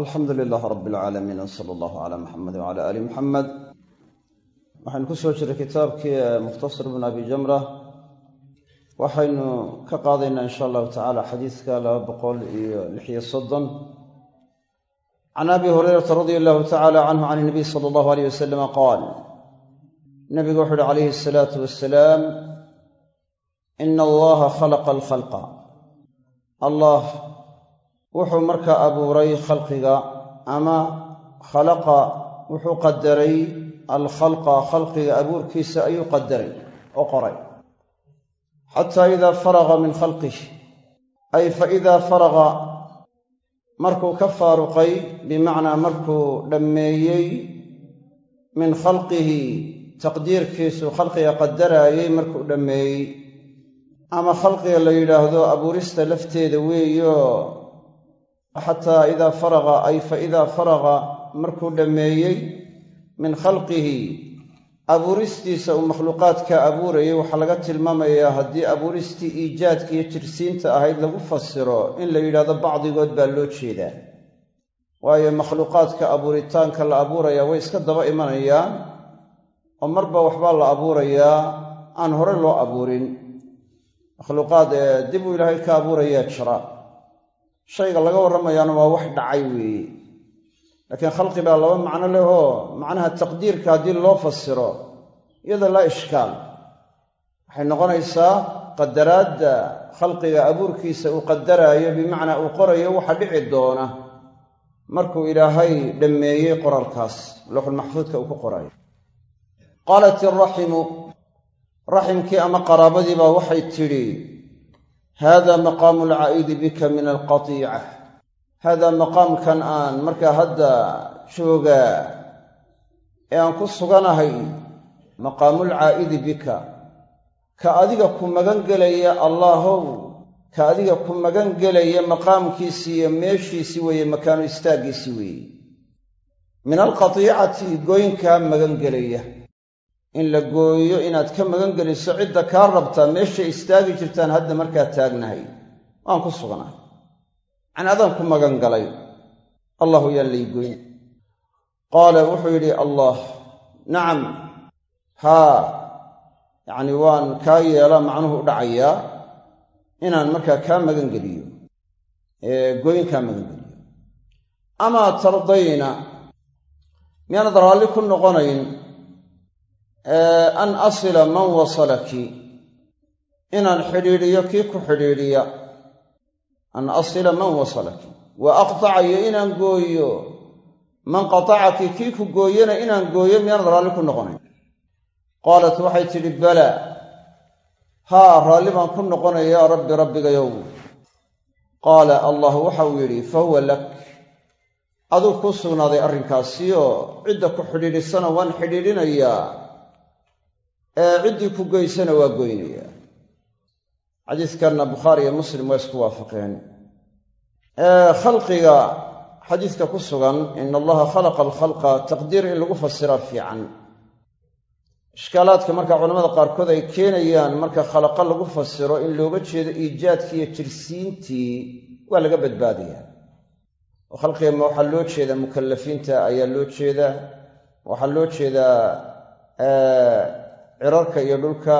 alxamdu lilaah rab alcaalamiin w sala allahu calaa muxamedi wcala aali muxamed waxaynu ku soo jiray kitaabkii mukhtasar bn abi jamra waxaynu ka qaadaynaa insha allahu tacala xadiiska laba boqol iyo lixiyo soddon. Can abi hurayrata radia allahu tacala canhu can inabiy sala allahu aleyh wasalama qaal nabigu wuxu uhi calayhi asalaatu wasalaam ina allaha khalaqa alkhalqa. Allah wuxuu markaa abuuray khalqiga ama khalaqa wuxuu qadaray alkhalqa khalqiga abuurkiisa ayuu qadaray oo qoray. Xataa idaa faraga min khalqih ay fa idaa faraga markuu ka faaruqay bimacnaa markuu dhammeeyey min khalqihi taqdiirkiisu khalqiga qadaraayey markuu dhammeeyey. Ama khalqiga la yidhaahdo abuurista lafteeda weeyo xataa idaa faraga ay fa idaa faraga markuu dhammeeyey min khalqihi abuuristiisa uu makhluuqaadka abuurayay waxaa laga tilmaamayaa haddii abuuristii iijaadka iyo jirsiinta ahayd lagu fasiro in la yidhahdo bacdigood baa loo jeedaa waayo makhluuqaadka abuuritaanka la abuurayaa way iska daba imanayaan oo marba waxbaa la abuurayaa aan hore loo abuurin makhluuqaad dib uu ilaahay ka abuurayaa jira shayga laga warramayaana waa wax dhacay weeye laakiin khalqi baa laba macno leh oo macnaha taqdiirka haddii loo fasiro iyada laa ishkaal. Waxay noqonaysaa qadaraadda khalqiga abuurkiisa uu qadaraayo bimacnaa uu qorayo waxa dhici doona markuu ilaahay dhammeeyey qoralkaas lowxulmaxfuudka uu ku qorayo. Qaalat iraximu raximkii ama qaraabadii baa waxay tidhi hada maqaamu alcaa'idi bika min alqatiica haadaa maqaamkan aan markaa hadda joogaa ee aan ku suganahay maqaamulcaa'idi bika ka adiga ku magan gelaya allaahow ka adiga ku magan gelaya maqaamkiisii iyo meeshiisii weeye makaanu istaaggiisii weeye. Min alqatiicati gooynkaa magan gelaya in la gooyo inaad ka magan geliso cidda kaa rabtaa meeshay istaagi jirtaan hadda markaa taagnahay. Waan ku sugnahay yacni adaan ku magan galay. Allahu yaan lay goyn qaala wuxuu yidhi allah nacam. Haa. Yacni waan kaa yeela macnuhu u dhacayaa inaan markaa kaa magan geliyo. Ee gooyn kaa magan geliyo. Amaa tardayna miyaanad raalli ku noqonayn an asila man wasalaki. Inaan xidhiidhiyo kii ku xidhiidhiya. An asila man wasalaki. Wa aqtacayo inaan gooyo. Man qatacaki kii ku gooyana inaan gooyo miyaanad raalli ku noqonayn? Qaalat waxay tidhi bala. Haa raalli baan ku noqonayaa rabbi rabbigayow qaala allah waxauu yidhi fa huwa lak. Aduu kuu sugnaaday arrinkaasioo cidda ku xidhiidhisana waan xidhiidhinayaa ciddii ku goysana waa goynayaa xadiiskanna bukhaari iyo muslim waa isku waafaqeen. Khalqiga xadiiska ku sugan ina allaha khalaqa alkhalqa taqdiir in lagu fasiraa fiican. Ishkaalaadka marka culamada qaarkood ay keenayaan marka khalaqa lagu fasiro in looga jeedo iijaadkii iyo jirsiintii waa laga badbaadayaa oo khalqiga ma waxaa loo jeedaa mukallafiinta ayaa loo jeedaa. Waxaa loo jeedaa cirarka iyo dhulka.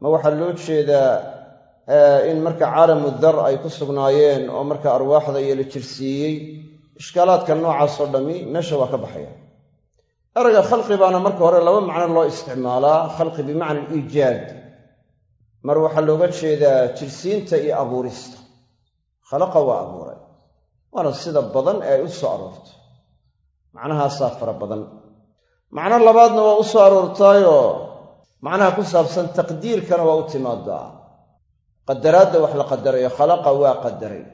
Ma waxaa loo jeedaa in marka caalamu dar ay ku sugnaayeen oo marka arwaaxda iyo la jirsiiyey ishkaalaadka noocaasoo dhammi meesha waa ka baxaya. Erayga khalqi baana marka hore laba macno loo isticmaalaa khalqi bimacna aliijaad mar waxaa looga jeedaa jirsiinta iyo abuurista. Khalaqa waa abuuray waana sida badan ee ay u soo aroorto. Macnahaasaa fara badan. Macno labaadna waa u soo aroortaayoo macnaha ku saabsan taqdiirkana waa u timaadaa qadaraadda wax la qadarayo khalaqa waa qadaray.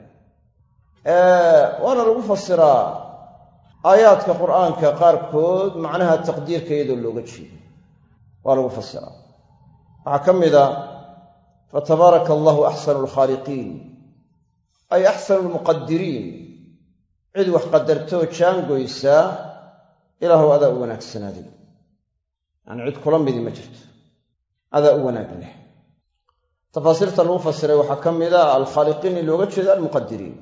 Waana lagu fasiraa aayaadka qur'aanka qaarkood macnaha taqdiirka iyadoo looga jeedo. Waa lagu fasiraa waxaa ka mid a fatabaaraka allahu axsanu alkhaaliqiin ay axsanu almuqadiriin cid wax qadartoo jaangoysaa ilaahuw adaa u wanaagsanaaday yacni cid kula midi ma jirto adaa u wanaag leh. Tafaasiirta lagu fasiray waxaa ka mid a alkhaaliqiin in looga jeeda almuqadiriin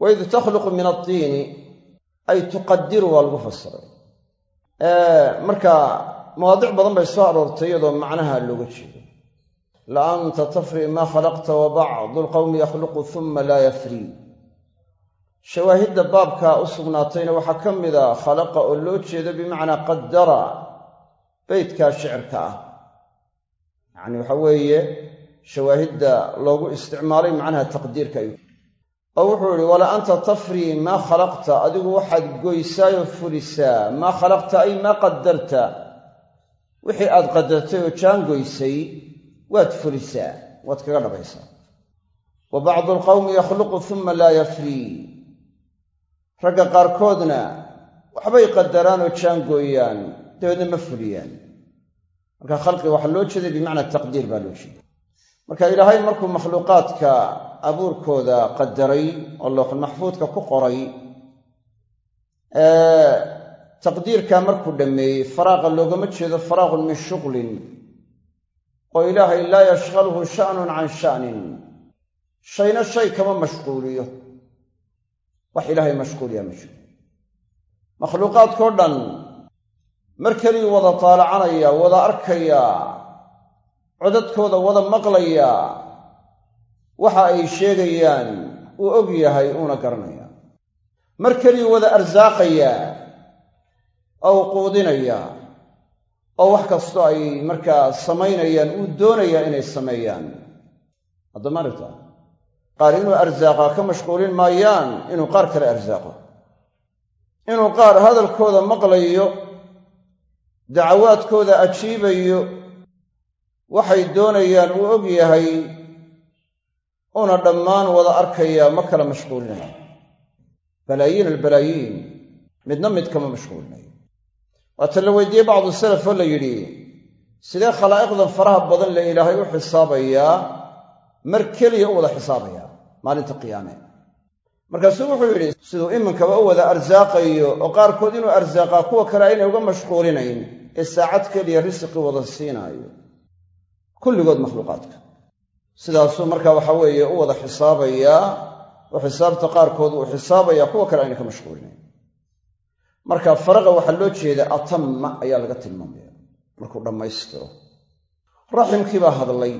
waid takhluqu min addiini ay tuqadiru waa lagu fasiray. Marka mawaadic badan bay soo aroortay iyadoo macnaha looga jeedo. La anta tafri maa khalaqta wa bacdu alqawmi yakhluqu uma laa yafrii shawaahidda baabka u sugnaatayna waxaa ka mida khalaqa oo loo jeedo bimacnaa qadara beydkaa shicirka ah yacni waxa weeye shawaahidda loogu isticmaalay macnaha taqdiirka ayuu oo wuxuu yihi wala anta tafrii maa khalaqta adigu waxaad goysaayoo fulisaa maa khalaqta ay maa qadarta. Wixii aad qadartay oo jaangoysay waad fulisaa waad kaga dhabaysaa. Wa bacdu alqawmi yakhluqu uma laa yafrii ragga qaarkoodna waxbay qadaraan oo jaangooyaan dabeedna ma fuliyaan marka khalqiga waxaa loo jeeday bimacnaa taqdiir baa loo jeeda marka ilaahay markuu makhluuqaadka abuurkooda qadaray oo looxul maxfuudka ku qoray taqdiirkaa markuu dhammeeyey faraaqa loogama jeedo faraaqun min shuqlin oo ilaahay laa yashqaluhu sha'nun can sha'nin. Shayna shay kama mashquuliyo. Wax ilaahay mashquuliyaa ma jiro. Makhluuqaadkao dhan mar keliyuu wada taalacanaya wada arkaya codadkooda wada maqlaya waxa ay sheegayaan uu og yahay uuna garanaya mar keliyuu wada arsaaqayaa oo u quudinaya oo wax kastoo ay markaa samaynayaan uu doonayaa inay sameeyaan. Haddamaarigta qaar inuu arsaaqaa ka mashquulin maayaan inuu qaar kale arsaaqo. Inuu qaar hadalkooda maqlayo dacawaadkooda ajiibayo waxay doonayaan uu og yahay una dhammaan wada arkaya ma kala mashquulinayo balaayiin albalaayiin midna mid kama mashquulinayo waata la weydiiyey bacdu salaf oo la yidhi sidee khalaa'iqdan faraha badan le ilaahay u xisaabayaa mar keliya u wada xisaabayaa maalinta qiyaame markaasuu wuxuu yidhi siduu iminkaba u wada arsaaqayo oo qaarkood inuu arsaaqaa kuwa kale aynay uga mashquulinayn ee saacad keliya risiqi wada siinaayo. Kulligood makhluuqaadka. Sidaasuu marka waxa weeye u wada xisaabayaa oo xisaabta qaarkood uu xisaabayaa kuwa kale aynay ka mashquulinayn. Marka faraqa waxaa loo jeeda atamma ayaa laga tilmaamaya markuu dhammaystiro raximkii baa hadlay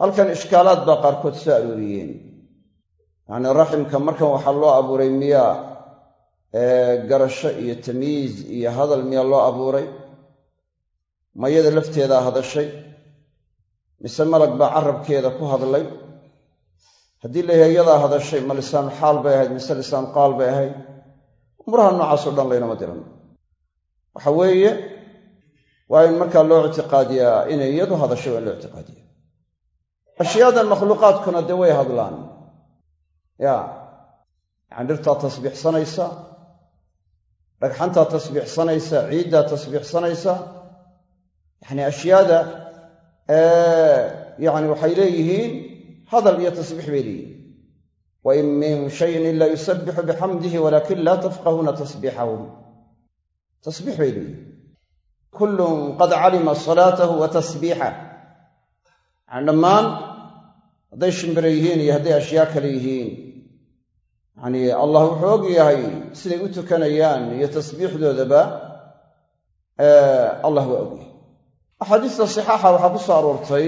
halkan ishkaalaad baa qaarkood soo arooriyeen yacnii raximka markan waxaa loo abuuray miyaa garasho iyo tamyiiz iyo hadal miyaa loo abuuray mayada lafteedaa hadashay mise malag baa carabkeeda ku hadlay. Haddii layahay hadashay ma lisaanu xaal bay ahayd mise lisaanu qaal bay ahayd. Umuraha noocaasoo dhan laynama diran. Waxa weeye waa in markaa loo ictiqaadiyaa inay iyadu hadashay waa loo ictiqaadiya ashyaadan makhluuqaadkuna dee way hadlaan ya yacani dhirtaa tasbiixsanaysa dhagxantaa tasbiixsanaysa ciiddaa tasbiixsanaysa yacni ashyaada yacni waxay leeyihiin hadal iyo tasbiix bay leeyihiin. Wain min shayin ila yusabixu bixamdihi walakin laa tafqahuuna tasbiixahum tasbiix bay leeyihiin. Kullun qad calima salaatahu wa tasbiixah yani dhammaan hadday shimbiro yihiin iyo hadday ashyaa kale yihiin yacnii allah wuxuu og yahay siday u tukanayaan iyo tasbiixdoodaba allah waa og yahay. Axaadiista sixaaxa waxaa ku soo aroortay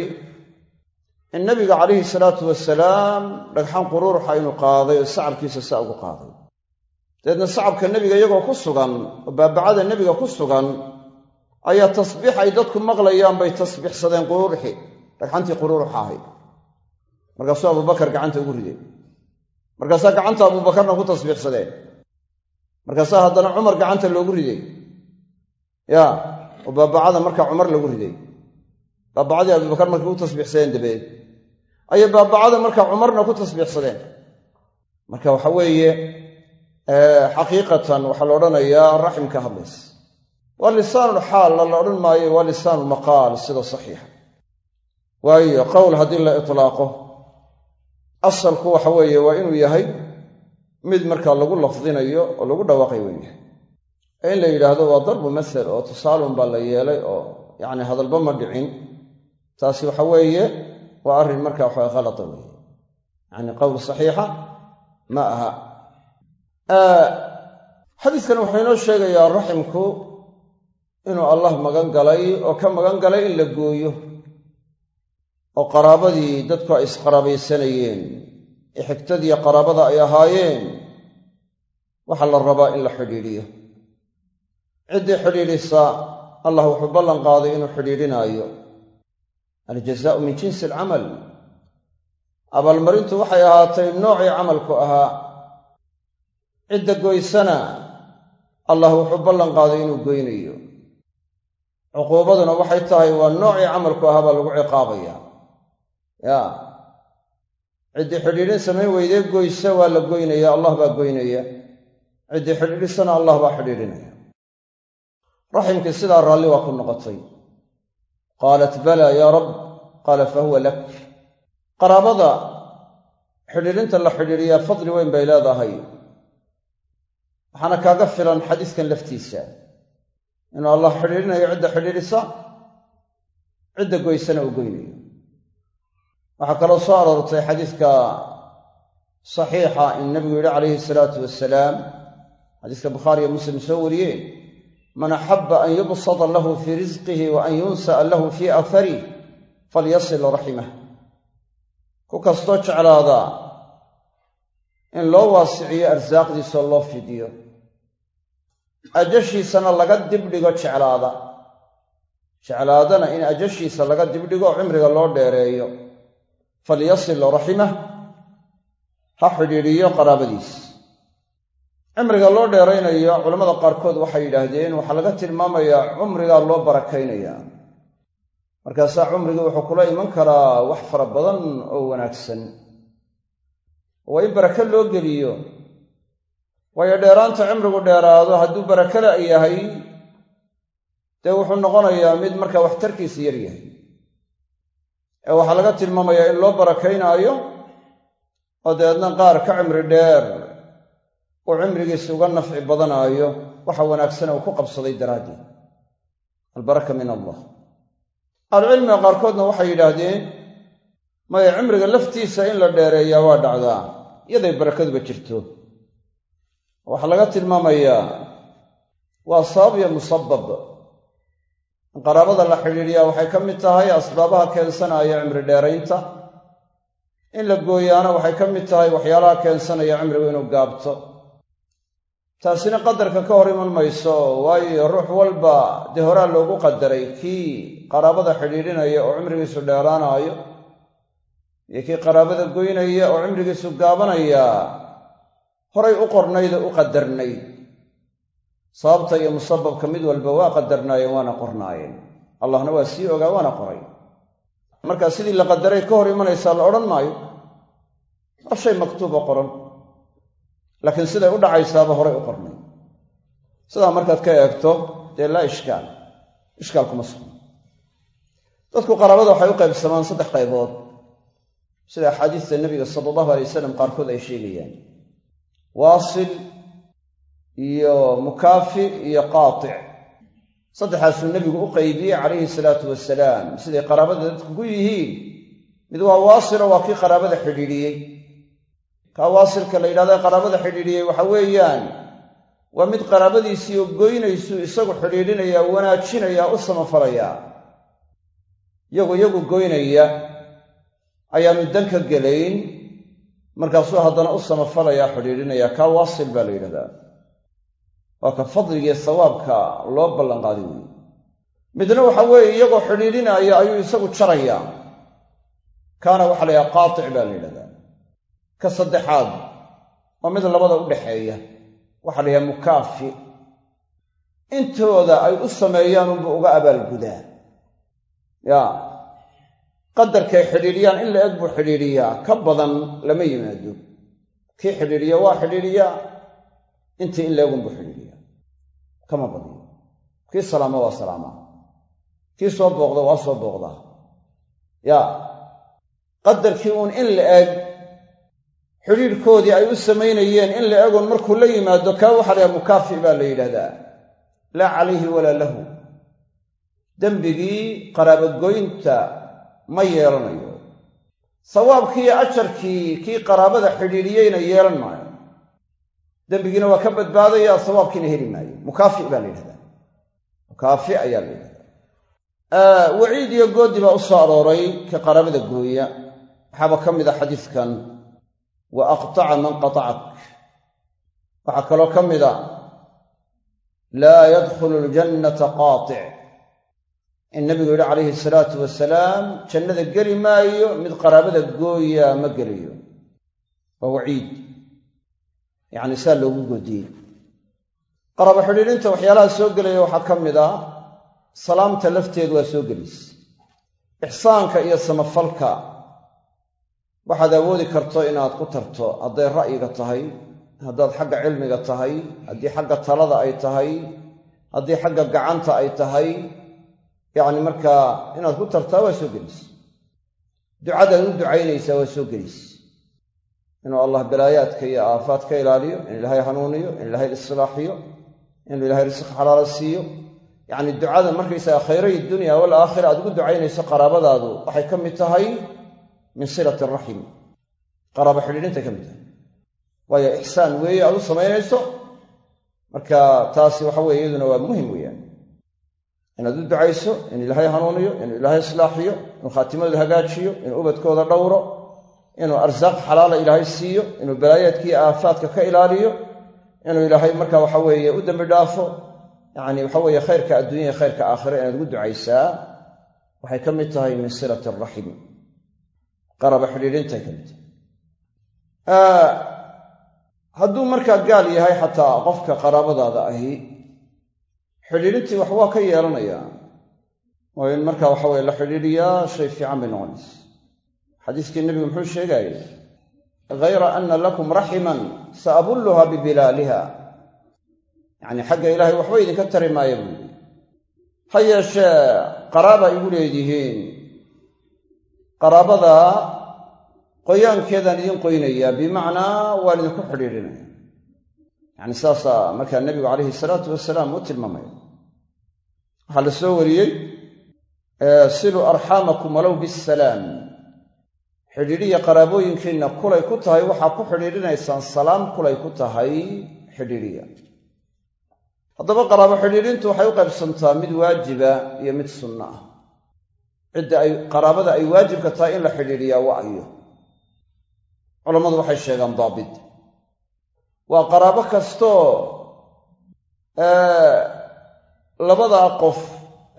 in nabiga calayhi salaatu wasalaam dhagxan quruuruxa inuu qaaday oo sacabkiisa saa ugu qaaday. Dabeedna sacabka nebiga iyagoo ku sugan oo baabacada nebiga ku sugan ayaa tasbiix ay dadku maqlayaan bay tasbiixsadeen quruurxi dhagxantii quruuruxa ahayd. Markaasuu abubakar gacanta ugu riday markaasaa gacanta abuubakarna ku tasbiixsadeen markaasaa haddana cumar gacanta loogu riday ya oo baabacada markaa cumar lagu riday baabacadii abubakar markay ku tasbiixsadeen dabeed. Ayay baabacada markaa cumarna ku tasbiixsadeen marka waxa weeye xaqiiqatan waxaa la odhanayaa raximka hadlays waa lisaanulxaal la odhan maayo waa lisaanulmaqaal sida saxiixa. Waayo qowl haddii la itlaaqo asalku waxa weeye waa inuu yahay mid markaa lagu lafdinayo oo lagu dhawaaqay ee in la yidhaahdo waa darbu masal oo tusaalun baa la yeelay oo yacni hadalba ma dhicin. Taasi waxa weeye waa arrin markaa waxa halata weeye. Yacni qowl saxiixa ma aha. Xadiiskan wuxuu inoo sheegayaa raximku inuu allah magan galay oo ka magan galay in la gooyo oo qaraabadii dadku ay isqaraabaysanayeen ee xigtadiiyo qaraabada ay ahaayeen waxaa la rabaa in la xidhiidhiyo. Ciddii xidhiidhisa allah wuxuu ballan qaaday inuu xidhiidhinaayo. Aljazaau min jinsi alcamal abaalmarintu waxay ahaatay noocii camalku ahaa. Cidda goysana allah wuxuu ballan qaaday inuu goynayo. Cuquubaduna waxay tahay waa noocii camalku ahaa baa lagu ciqaabaya ya. Ciddii xidhiidhin samayn weydee goysa waa la goynaya allah baa goynaya. Ciddii xidhiidhisana allah baa xidhiidhinaya. Raximkii sidaa raalli waa ku noqotay. Qaalat balaa yaa rab. Qaala fa huwa lak. Qaraabada xidhiidhinta la xidhiidhiyaa fadli weyn bay leedahay. Waxaana kaaga filan xadiiskan laftiisa. Inuu allah xidhiidhinayo cidda xidhiidhisa cidda goysana uu goynayo waxaa kaloo soo aroortay xadiiska saxiixa in nabigu yidhi calayhi salaatu wasalaam xadiiska bukhaari iyo muslim soo wariyeen man axaba an yubsada lahu fii risqihi wa an yunsa'a lahu fii afarih falyasil raximah ku kastoo jeclaada in loo waasiciyo arsaaqdiisoo loo fidiyo. Ajashiisana laga dibdhigo jeclaada. Jeclaadana in ajashiisa laga dibdhigo cimriga loo dheereeyo falyasil raximah ha xidhiidhiyo qaraabadiis. Cimriga loo dheeraynayo culammada qaarkood waxay yidhaahdeen waxaa laga tilmaamayaa cumrigaa loo barakaynayaa markaasaa cumrigii wuxuu kula iman karaa wax fara badan oo wanaagsan. Waa in barake loo geliyo. Waayo dheeraanta cimrigu dheeraado hadduu barakala yahay dee wuxuu noqonayaa mid markaa waxtarkiisa yar yahay ee waxaa laga tilmaamayaa in loo barakaynaayo oo dabeedna qaar ka cimri dheer uu cimrigiisa uga nafci badanaayo waxa wanaagsan uu ku qabsaday daraaddeed. Albaraka min allah. Ahlucilmiga qaarkoodna waxay yidhaahdeen maya cimriga laftiisa in la dheereeyaa waa dhacdaa iyaday barakaduba jirto. Waxaa laga tilmaamayaa waa sabab iyo musabab qaraabada la xidhiidhiyaa waxay ka mid tahay asbaabaha keensanaya cimri dheeraynta. In la gooyaana waxay ka mid tahay waxyaalaha keensanaya cimrigu inuu gaabto. Taasina qadarka ka hor iman mayso waayo ruux walba dee horaa loogu qadaray. Kii qaraabada xidhiidhinaya oo cimrigiisu dheeraanaayo iyo kii qaraabada goynaya oo cimrigiisu gaabanaya horay u qornayda u qadarnayd sababta iyo musababka mid walba waa qadarnaayeen waana qornaayeen. Allahna waa sii ogaa waana qoray. Markaa sidii la qadaray ka hor imanaysaa la odhan maayo. Waa shay maktuuba qoran. Laakiin siday u dhacaysaaba horay u qornay. Sidaa markaad ka eegto dee laa ishkaal. Ishkaal kuma sugno dadku qaraabada waxay u qaybsamaan saddex qaybood. Sida axaadiista nebiga sala allahu alay wasalam qaarkood ay sheegayaan. Waasil iyo mukaafi iyo qaatic. Saddexaasuu nebigu u qaybiyey calayhi salaatu wasalaam siday qaraabada dadku ku yihiin. Mid waa waasilo waa kii qaraabada xidhiidhiyey. Kaa waasilka la yidhahda qaraabada xidhiidhiyey waxa weeyaan waa mid qaraabadiisii oo goynaysuu isagu xidhiidhinaya wanaajinaya u samafalaya. Yagu yagu goynaya ayaanu dan ka gelayn markaasuu haddana u samafalaya xidhiidhinaya. Kaa waasil baa la yidhahdaa waa ka fadligiiyo sawaabka loo ballanqaadi weeye midna waxa weeye iyagoo xidhiidhinaya ayuu isagu jarayaa kaana waxa la yidhaha qaatic baa la yidhahdaa. Ka saddexaad waa mid labada u dhaxeeya waxaa la yidhaha mukaafi. Intooda ay u sameeyaan unbu uga abaalgudaa ya qadarkay xidhiidhiyaan in la eg buu xidhiidhiyaa ka badan lama yimaado. Kii xidhiidhiya waa xidhiidhiyaa intii in la egunbuu xidhiidhiyaa kama badiyo kii salaama waa salaamaa kii soo booqda waa soo booqdaa ya qadarkii uun in la eg xidhiidhkoodii ay u samaynayeen in la egun markuu la yimaado kaa waxaa la mukaafi baa la yidhahdaa laa calayhi walaa lahu. Dembigii qaraabogoynta ma yeelanayo. Sawaabkii iyo ajarkii kii qaraabada xidhiidhiyeyna yeelan maayo dembigiina waa ka badbaadaya sawaabkiina heli maayo. Mukaafi baa la yidhahdaa. Mukaafi ayaa la yidhahdaa. Waciid iyo goodi baa u soo arooray ka qaraabada gooya. Waxaaba ka mid a xadiidkan wa aqtaca man qatacak. Waxaa kaloo ka mid a laa yadkhulu ljannata qaatic in nabigu yidhi calayhi salaatu wasalaam jannada geli maayo mid qaraabada gooya ma gelayo waa waciid yacni saa loogu godiyey qaraabo xidhiidhinta waxyaalaha soo gelaya waxaa ka mid a salaamta lafteedu waa soo gelaysa ixsaanka iyo samafalka waxaad awoodi karto inaad ku tarto. Hadday ra'yiga tahay haddaad xagga cilmiga tahay haddii xagga talada ay tahay haddii xagga gacanta ay tahay yacni markaa inaad ku tartaa waa soo gelaysa ducadaad u ducaynaysaa waa soo gelaysa inuu allah balaayaadka iyo aafaad ka ilaaliyo in ilaahay hanuuniyo in ilaahay islaaxiyo inuu ilaahay risq xalaala siiyo. Yacni ducada markaysaga khayray dunya walaakhira aad ugu ducaynayso qaraabadaadu waxay ka mid tahay min silati araxim qaraabo xidhiidhintay ka mid tahay. Waayo ixsaan weeye aad u samaynayso. Marka taasi waxa weye iyaduna waa muhiim weeyaan. Inaad u ducayso in ilaahay hanuuniyo inuu ilaahay islaaxiyo inuu khaatimadooda hagaajiyo inuu ubadkooda dhowro inuu arsaaq xalaala ilaahay siiyo inuu balaayaadkiiyo aafaadka ka ilaaliyo inuu ilaahay marka waxa weeye u dembi dhaafo yacni waxa weeye khayrka adduunya khayrka aakhira inaad ugu ducaysaa waxay ka mid tahay min silati araxim qaraba xidhiidhintay ka mid tahay. Hadduu markaa gaal yahay xataa qofka qaraabadaada ahi xidhiidhintii wax waa ka yeelanayaa. Oo in marka waxa weye la xidhiidhiyaa shay fiican bay noqonaysa xadiiskii nebigu muxuu sheegayey hayra ana lakum raximan saabulluha bibilaaliha yacni xagga ilaahay waxba idinka tari maaya buu yidhi. Ha yeeshee qaraaba igu leedihiin. Qaraabada qoyaankeedaan idin qoynayaa bimacnaa waan idinku xidhiidhinaya. Yacni saasaa markaa nebigu calayhi salaatu wasalaam u tilmaamaya. Waxaa la soo wariyey siluu arxaamakum walow bisalaam xidhiidhiya qaraabooyinkiinna kulay ku tahay waxaa ku xidhiidhinaysaan salaam kulay ku tahay xidhiidhiya. Haddaba qaraabo xidhiidhintu waxay u qaybsantaa mid waajiba iyo mid sunno ah. Cidda ay qaraabada ay waajibka tahay in la xidhiidhiyaa wa ayo culammadu waxay sheegaan daabit. Waa qaraabo kastoo labadaa qof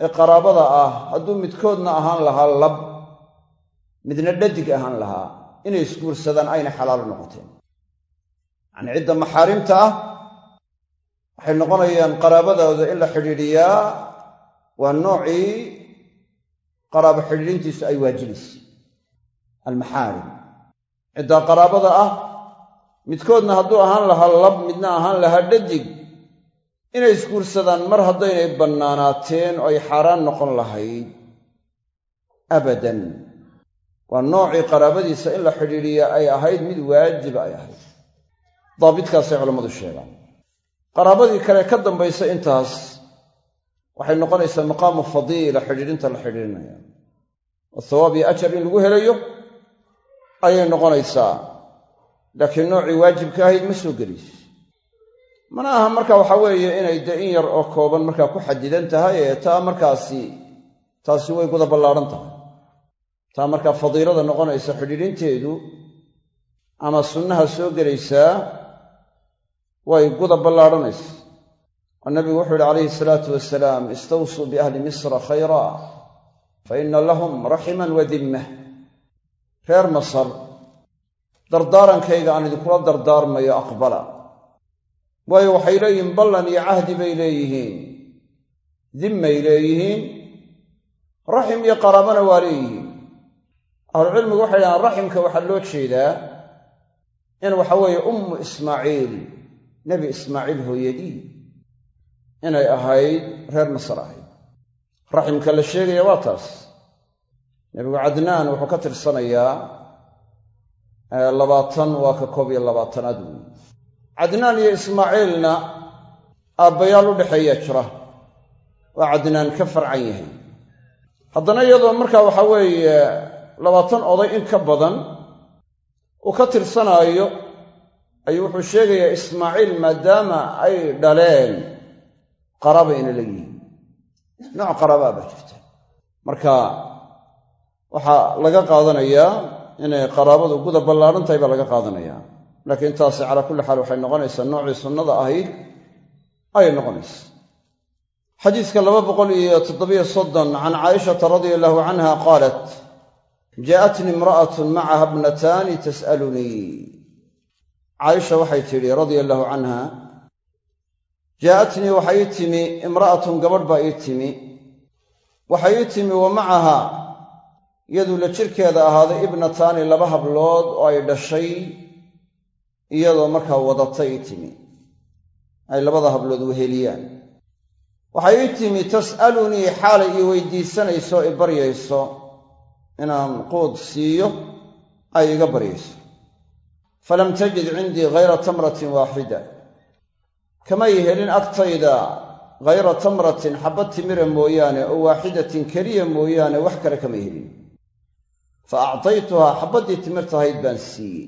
ee qaraabada ah hadduu midkoodna ahaan lahaa lab midna dhadig ahaan lahaa inay isguursadaan ayna xalaalo noqoteen. Yacnii cidda maxaarimta ah waxay noqonayaan qaraabadooda in la xidhiidhiyaa waa noocii qaraabo xidhiidhintiisu ay waajibaysa almaxaarim. Ciddaa qaraabada ah midkoodna hadduu ahaan lahaa lab midna ahaan lahaa dhadig inay isguursadaan mar haddaynay bannaanaateen oo ay xaaraan noqon lahayd. Abadan waa noocii qaraabadiisa in la xidhiidhiyaa ay ahayd mid waajiba ay ahayd. Daabitkaasay culammadu sheegaan. Qaraabadii kale ka dambaysa intaas waxay noqonaysaa maqaamu fadiila xidhiidhinta la xidhiidhinaya. Oo thawaab iyo ajar in lagu helayo ayay noqonaysaa. Laakiin noocii waajibka ahayd ma soo gelayso mana aha marka waxa weeye inay dee in yar oo kooban markaa ku xadidan tahay ee taa markaasi taasi way guda ballaadhan tahay taa markaa fadiilada noqonaysa xidhiidhinteedu ama sunnaha soo gelaysaa way guda ballaadhanaysa. Oo nabigu wuxuu yihi calayhi salaatu wasalaam istawsuu biahli misra khayra fa inna lahum raximan wa dimmah reer masar dardaarankayga aan idinkula dardaarmayo aqbala. Waayo waxay leeyihiin ballan iyo cahdi bay leeyihiin dimmay leeyihiin raxim iyo qaraabana waa leeyihiin ahlucilmigu waxay dhahaan raximka waxaa loo jeedaa in waxa weeye ummu ismaaciil nebi ismaaciil hooyadii inay ahayd reer masar ahayd. Raximka la sheegaya waa taas. Nebigu cadnaan wuxuu ka tirsanayaa labaatan waa ka koob iyo labaatanaad weyi cadnaan iyo ismaaciilna aabbayaal u dhexeeyaa jira. Waa cadnaan ka farcan yahay. Haddana iyadoo markaa waxa weeye labaatan oday in ka badan uu ka tirsanaayo ayuu wuxuu sheegayaa ismaaciil maadaama ay dhaleen qaraaba ina la yihiin. Nooc qaraabaa baa jirta. Marka waxaa laga qaadanayaa inay qaraabadu guda ballaaran tahay baa laga qaadanayaa laakiin taasi calaa kulli xaal waxay noqonaysaa noocii sunnada ahayd ayay noqonaysa xadiiska laba boqol iyo toddobiyo soddon can caaishata radia allahu canha qaalat jaa'atnii imra'atun macaha bnataani tas'alunii caaisha waxay tidhi radia allahu canha jaa'atnii waxay ii timi imra'atun gabadh baa ii timi waxay ii timi wa macaha iyaduu la jirkeeda ahaaday ibnataani laba hablood oo ay dhashay iyadoo markaa wadata ii timi ay labada hablood weheliyaan waxay ii timi tas'alunii xaalay ii weydiisanayso i baryayso inaan quud siiyo ay iga baryayso falam tajid cindii hayra tamratin waaxida kamay helin agtayda hayra tamratin xabba timira mooyaane oo waaxidatin keliya mooyaane wax kale kamay helin. Fa actaytuhaa xabbaddii timirtahayd baan siiyey.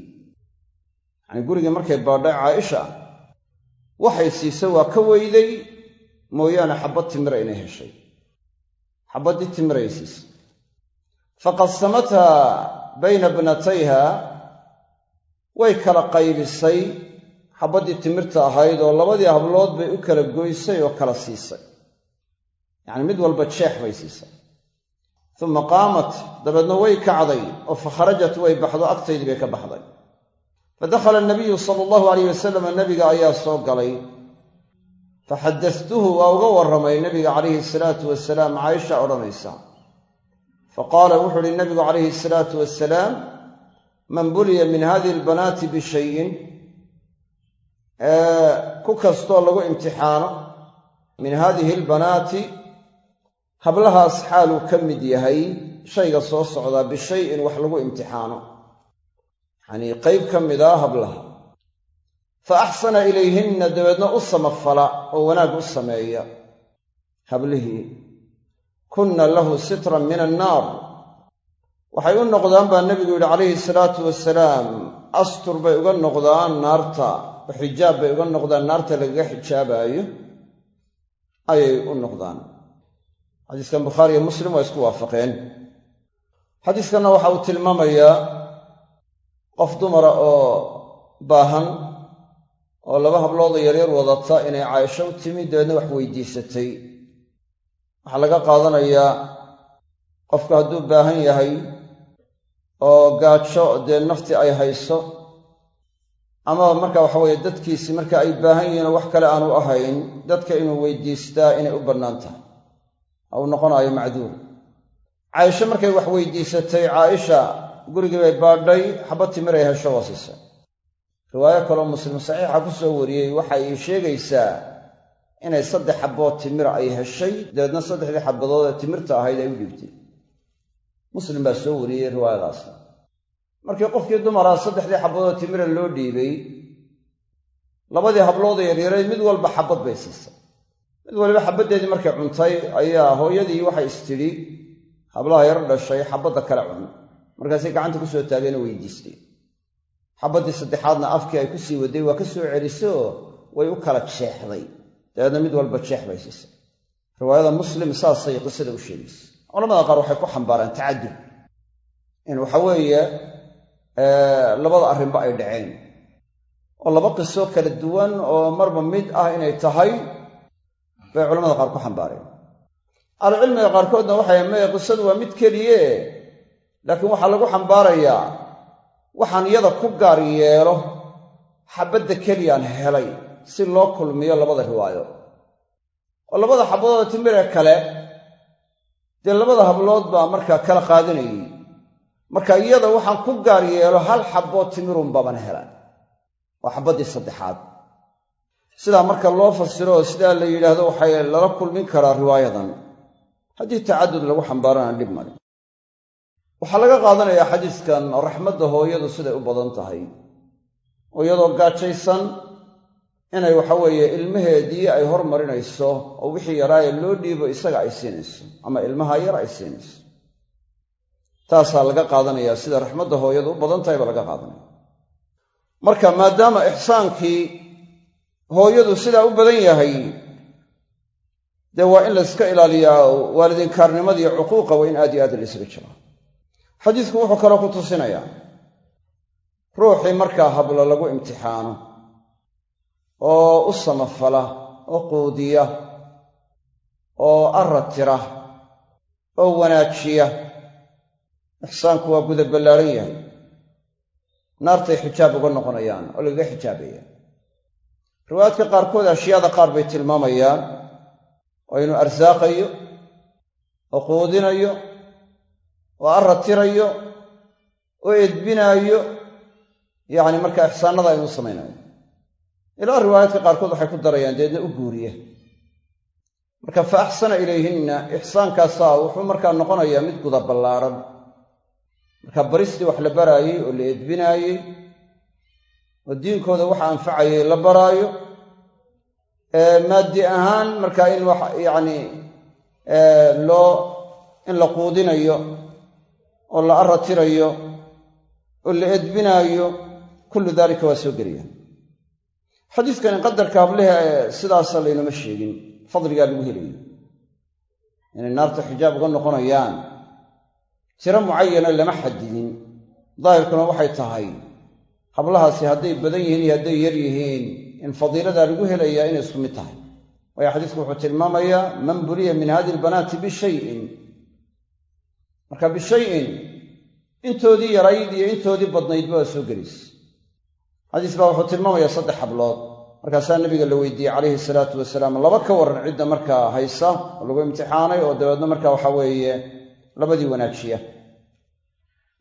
Yacanii gurigii markay baadhay caaisha waxay siisay waa ka weyday mooyaane xabbad timira inay heshay. Xabbaddii timiray siisay faqasamathaa bayna bnatayha way kala qaybisay xabbaddii timirta ahayd oo labadii hablood bay u kala goysay oo kala siisay. Yacni mid walba jeex bay siisay. Uma qaamat dabeedna way kacday oo fakharajat way baxdo agtaydii bay ka baxday. Fadakhala anabiyu sala allahu alayh wasalam nabiga ayaa soo galay. Faxadatuhu waa uga warramay nabiga calayhi salaatu wasalaam caaisha odhanaysa faqaala wuxuu uhi nabigu calayhi salaatu wasalaam man buliya min hadihi albanaati bishayin ku kastoo lagu imtixaano min hadihi albanaati hablahaas xaaluu ka mid yahay shayga soo socdaa bishayin wax lagu imtixaano yacanii qayb ka mid a hablaha fa axsana ilayhinna dabeedna u samafala oo wanaag u sameeya hablihii kunna lahu sitran min annaar. Waxay u noqdaan baa nebigu yidhi calayhi salaatu wasalaam astur bay uga noqdaan naarta oo xijaab bay uga noqdaan naarta lagaga xijaabaayo ayay u noqdaan. Xadiiskan bukhaari iyo muslim waa isku waafaqeen. Xadiiskanna waxa uu tilmaamayaa qof dumara oo baahan oo laba habloodoo yaryar wadata inay caaisho u timi dabeedna wax weydiisatay waxaa laga qaadanayaa qofku hadduu baahan yahay oo gaajo dee nafti ay hayso ama marka waxa weeye dadkiisi marka ay baahan yihiin oo wax kale aanu ahayn dadka inuu weydiistaa inay u bannaan tahay ou noqonaayo macduur caaisho markay wax weydiisatay caaisha gurigii bay baadhay xabba timiray hesho waa riwaayo kaloo muslim saxiixa ku soo wariyey waxay sheegaysaa inay saddex xabbood timira ay heshay dabeedna saddexdii xabadood ee timirta ahayd ay u dhiibtay muslim baa soo wariyey riwaayadaas. Markii qofkii dumaraa saddexdii xabadood timira loo dhiibay labadii habloodee yaryaray mid walba xabad bay siisay mid waliba xabaddeedii markay cuntay ayaa hooyadii waxay istidhi hablaha yar dhashay xabadda kale cun. Markaasay gacanta ku soo taageen oo weydiistay. Xabaddii saddexaadna afkii ay ku sii waday waa ka soo celisay oo way u kala jeexday dabeedna mid walba jeex bay siisay. Riwaayada muslim saasay qisada u sheegaysa culamada qaar waxay ku xambaareen tacadud. In waxa weeye labada arrinba ay dhaceen. Oo laba qiso kala duwan oo marba mid ah inay tahay bay culamada qaar ku xambaareen. Ahlucilmiga qaarkoodna waxay maya qisadu waa mid keliye. Laakiin waxaa lagu xambaarayaa waxaan iyada ku gaar yeelo xabadda keliyaan helay si loo kulmiyo labada riwaayo. Oo labada xabadooda timire kale dee labada hablood baa markaa kala qaadanayay marka iyada waxaan ku gaar yeelo hal xaboo timirun baban hela waa xabaddii saddexaad. Sidaa marka loo fasiro oo sidaa la yidhaahdo waxay lala kulmin karaa riwaayadan. Haddii tacadud lagu xambaarana dhib male waxaa laga qaadanayaa xadiiskan raxmadda hooyadu siday u badan tahay. Oo iyadoo gaajaysan inay waxaweeye ilmaheedii ay hormarinayso oo wixii yaraaye loo dhiibo isaga ay siinayso ama ilmaha yar ay siinayso. Taasaa laga qaadanayaa sida raxmadda hooyadu u badan tahay baa laga qaadanaya. Marka maadaama ixsaankii hooyadu sidaa u badan yahay dee waa in la iska ilaaliyaa waalidinkaarnimadiiyo cuquuqa waa in aad iyo aad la ysaga jiraa xadiisku wuxuu kaloo ku tusinayaa ruuxii markaa hablo lagu imtixaano oo u samafala oo quudiya oo arra tira oo wanaajiya. Ixsaanku waa guda ballaaran yahay. Naartay xijaab uga noqonayaan oo lagaga xijaabaya riwaayaadka qaarkood ashyaada qaar bay tilmaamayaan. Oo inuu arsaaqayo oo quudinayo oo arra tirayo oo edbinaayo. Yacni markaa ixsaanada inuu samaynayo ilaa riwaayaadka qaarkood waxay ku darayaan deedna u guuriya marka fa axsana ilayhinna ixsaankaasaa wuxuu markaa noqonayaa mid guda ballaaran. Marka baristii wax la baraayey oo la edbinaayey oo diinkooda waxa anfacayay la baraayo maaddi ahaan markaa in wax yacni loo in la quudinayo oo la arra tirayo oo la edbinaayo kullu daalika waa soo gelaya xadiiskani qadarka hablehe sidaasa laynoma sheegin fadligaa lagu helayo. Inay naarta xijaab uga noqonayaan tiro mucayana lama xadidin. Daahirkuna waxay tahay hablahaasi hadday badan yihiin iyo hadday yar yihiin in fadiiladaa lagu helayaa inay isku mid tahay. Waayo xadiisku wuxuu tilmaamayaa man buliya min hadihi albanaati bishayin. Marka bishayin intoodii yarayd iyo intoodii badnaydba waa soo gelaysa xadiis baa wuxuu tilmaamayaa saddex hablood. Markaasaa nabiga la weydiiyey calayhi salaatu wasalaam laba ka warran cidda markaa haysa oo lagu imtixaanay oo dabeedna markaa waxa weeye labadii wanaajiya.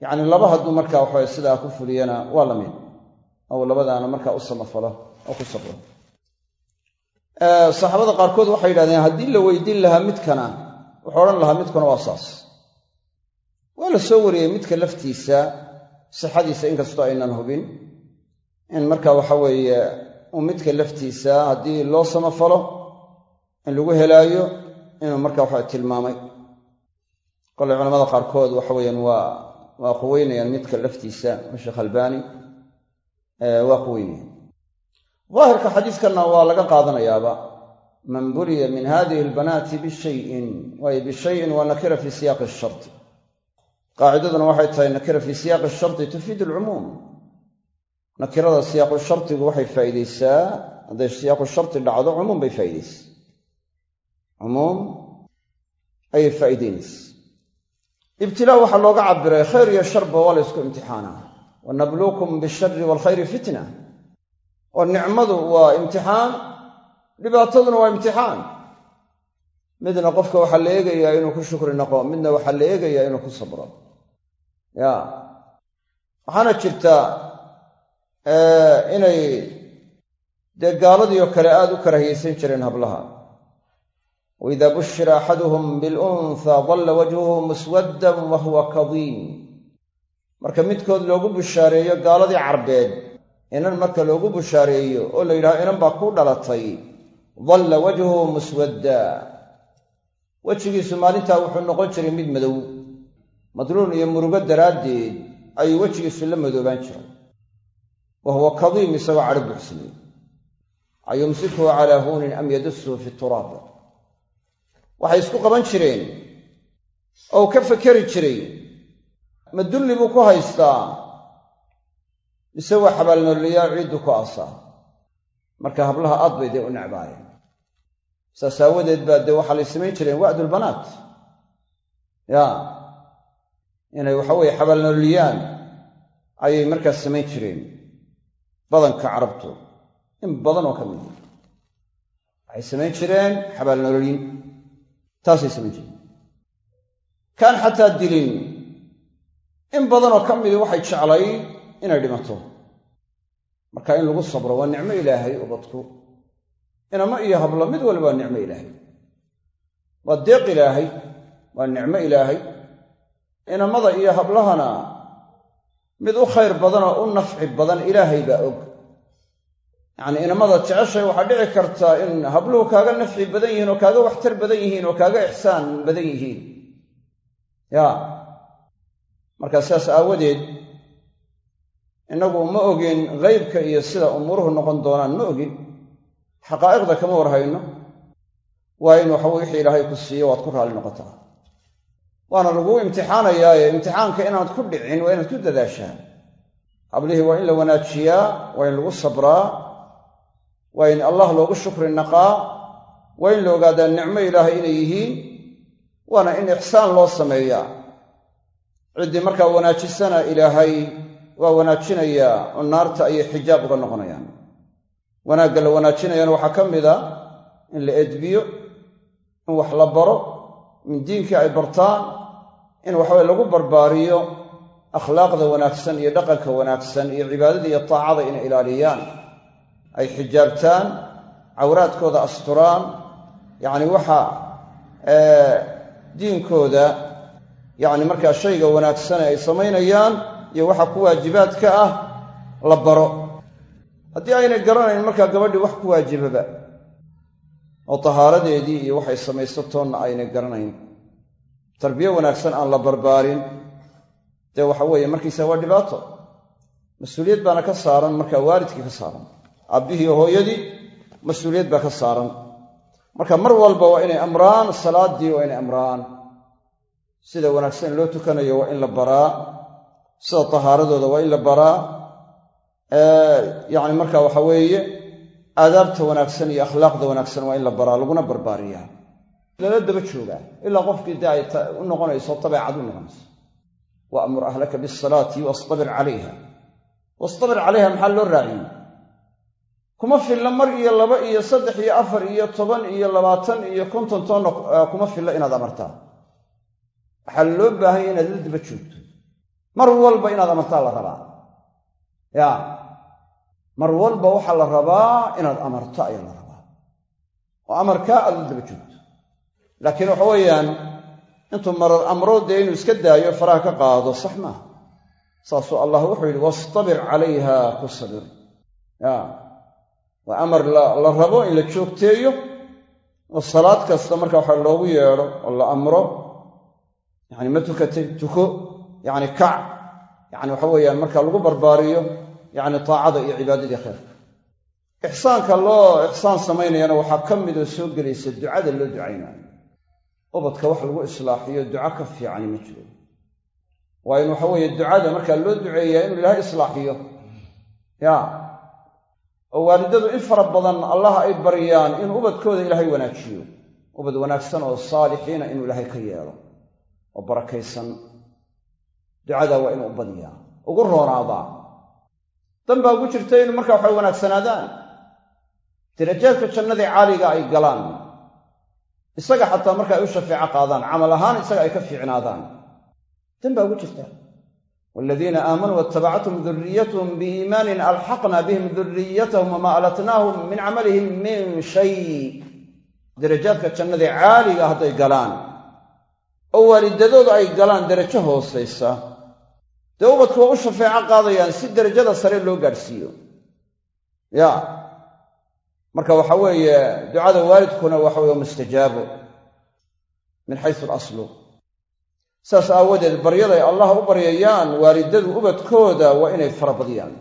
Yacni laba hadduu markaa waxawe sidaa ku fuliyana waa la mid. Ou labadaana markaa u samafalo oo ku sabro. Saxaabada qaarkood waxay yidhahdeen haddii la weydiin lahaa midkana wuxuu odhan lahaa midkuna waa saas. Waa la soo wariyey midka laftiisa sixadiisa inkastoo aynan hubin in marka waxa weeye uu midka laftiisa haddii loo samafalo in lagu helaayo inuu marka waxa tilmaamay. Kolay culamada qaarkood waxa weyaan waa waa quweynayaan midka laftiisa sheekh albaani waa quweynayaan. Daahirka xadiiskanna waa laga qaadanayaaba. Man buliya min hadihi albanaati bishayin waayo bishayin waa nakira fii siyaaqi sharti qaacidaduna waxay tahay nakira fii siyaaqi sharti tufiid alcumuum nakirada siyaaqu shartigu waxay faa'iidaysaa hadday siyaaqu sharti dhacdo cumuum bay faa'iidaysaa cumuum ayay faa'iidaynaysa ibtilaa waxaa looga cabiray khayr iyo sharba waa la ysku imtixaanaa. Wa nabluukum bishari waalkhayri fitna. Oo nicmadu waa imtixaan dhibaataduna waa imtixaan. Midna qofka waxaa la eegayaa inuu ku shukri noqo midna waxaa la eegayaa inuu ku sabro. Ya waxaana jirta inay dee gaaladiioo kale aada u karahiyaysan jireen hablaha. Waida bushira axaduhum bilunhaa dalla wajhuhu muswaddan wa huwa kadiim marka midkood loogu bushaareeyo gaaladii carbeed inan marka loogu bushaareeyo oo la yidhaho inan baa ku dhalatay dalla wajhuhu muswadda. Wejigiisu maalintaa wuxuu noqon jiray mid madow. Madluun iyo murugo daraaddeed ayuu wejigiisu la madoobaan jiray wa huwa kadiim isagoo cadho buuxsamay ayumsikuhu calaa huunin am yadussuhu fi turaab waxay isku qaban jireen oo ka fekeri jiray ma dulli buu ku haystaa mise waa xabaalnooliyaa ciiddu ku aasaa marka hablaha aad bay dee u necbaayeen saas aawadeed baa dee waxaa lay samayn jireen wa'dulbanaat ya inay waxaweye xabaalnooliyaan ayay markaas samayn jireen badanka carabtu. In badan oo ka mid waxay samayn jireen xabaalnololyin taasay samayn jireen. Kaan xataa dilin. In badanoo ka midi waxay jeclay inay dhimato. Marka in lagu sabro waa nicmo ilaahay ubadku inama iyo hablo mid walba waa nicmo ilaahay. Waa deeq ilaahay waa nicmo ilaahay. Inamada iyo hablahana mid u khayr badan oo u nafci badan ilaahay baa og. Yacnii inamada jeceshay waxaa dhici karta in habluhu kaaga nafci badan yihiin oo kaaga waxtar badan yihiin oo kaaga ixsaan badan yihiin. Ya. Markaa sidaas aawadeed innagu ma ogin ghaybka iyo sida umuuruhu noqon doonaan ma ogin. Xaqaa'iqda kama warhayno. Waa in waxawe wixii ilaahay ku siiyo waad ku raalli noqotaa waana laguu imtixaanayaaye imtixaanka inaad ku dhicin waa inaad ku dadaashaa hablihii waa in la wanaajiyaa waa in lagu sabraa waa in allah loogu shukri naqaa waa in la ogaadaa nicmo ilaahay inay yihiin waana in ixsaan loo sameeyaa. Ciddii markaa wanaajisana ilaahay waa wanaajinayaa oo naarta ayay xijaab uga noqonayaan. Wanaagga la wanaajinayana waxaa ka mid a in la edbiyo in wax la baro in diinkii ay bartaan in waxaweye lagu barbaariyo akhlaaqda wanaagsan iyo dhaqanka wanaagsan iyo cibaadada iyo taacada inay ilaaliyaan ay xijaabtaan cawraadkooda asturaan yacni waxa diinkooda yacni markaa shayga wanaagsane ay samaynayaan iyo waxa ku waajibaadka ah la baro. Haddii aynay garanayn markaa gabadhii wax ku waajibaba oo tahaaradeedii iyo waxay samaysatoonna aynay garanayn tarbiye wanaagsan aan la barbaarin. Dee waxa weeye markiisa waa dhibaato. Mas'uuliyad baana ka saaran markaa waalidkii ka saaran. Aabbihii hooyadii mas'uuliyad baa ka saaran. Marka mar walba waa inay amraan salaaddii waa inay amraan. Sida wanaagsan loo tukanayo waa in la baraa. Sida tahaaradooda waa in la baraa. Yacni marka waxa weeye aadaabta wanaagsan iyo akhlaaqda wanaagsan waa in la baraa laguna barbaariyaa lala daba joogaa ilaa qofkii dee ay u noqonayso tabeecad u noqonayso. Waamur ahlaka bisalaati wastabir calayha. Wastabir calayha maxaa loo raaciyey? Kuma filla mar iyo laba iyo saddex iyo afar iyo toban iyo labaatan iyo konton toonna kuma filla inaad amartaa. Waxaa loo baahanya inaad la daba joogto. Mar walba inaad amartaa la rabaa. Ya mar walba waxaa la rabaa inaad amarto ayaa la rabaa. Oo amarkaa aad la daba joogto laakiin waxa weeyaan intuu marar amro dee inuu iska daayo faraha ka qaado sax maaha saasuu allah wuxuu yidhi wastabir calayha ku sabir. Ya. Waa amar la rabo in la joogteeyo oo salaad kasta marka waxa loogu yeedho oo la amro yacni ma tukatay tuko yacni kac yacni waxa weeyaan marka lagu barbaariyo yacni taacada iyo cibaadadii khayrka ixsaanka loo ixsaan samaynayana waxaa ka midoo soo gelaysa ducada loo ducaynayo ubadka wax lagu islaaxiyo duco ka fiicani ma jiro. Waa in waxa weeye ducada markaa loo duceeyaa inuu ilaahay islaaxiyo. Ya. Oo waalidadu in fara badan allah ay baryaan in ubadkooda ilaahay wanaajiyo. Ubad wanaagsan oo saalixiina inuu ilaahay ka yeelo. Oo barakaysan. Ducadaa waa inuu u badiyaa ugu roonaadaa dan baa ugu jirta inu markaa waxay wanaagsanaadaan. Darajaadka jannadii caaliga ay galaan isaga xataa marka ay u shafeeco qaadaan camal ahaan isaga ay ka fiicnaadaan. Dan baa ugu jirta. Waladiina aamanuu waatabacathum duriyatahum biiimaanin alxaqna bihim duriyatahum wamaa alatnaahum min camalihim min shay. Darajaadka jannadii caaliga hadday galaan oo waalidadooda ay galaan derajo hoosaysa dee ubadku waa u shafeeco qaadayaan si derajada sare loo gaadhsiiyo. Ya marka waxa weeye ducada waalidkuna waxa weye mustajaabo min xaysu alaslu. Saas aawadeed baryaday allah u baryayaan waalidadu ubadkooda waa inay farabadiyaan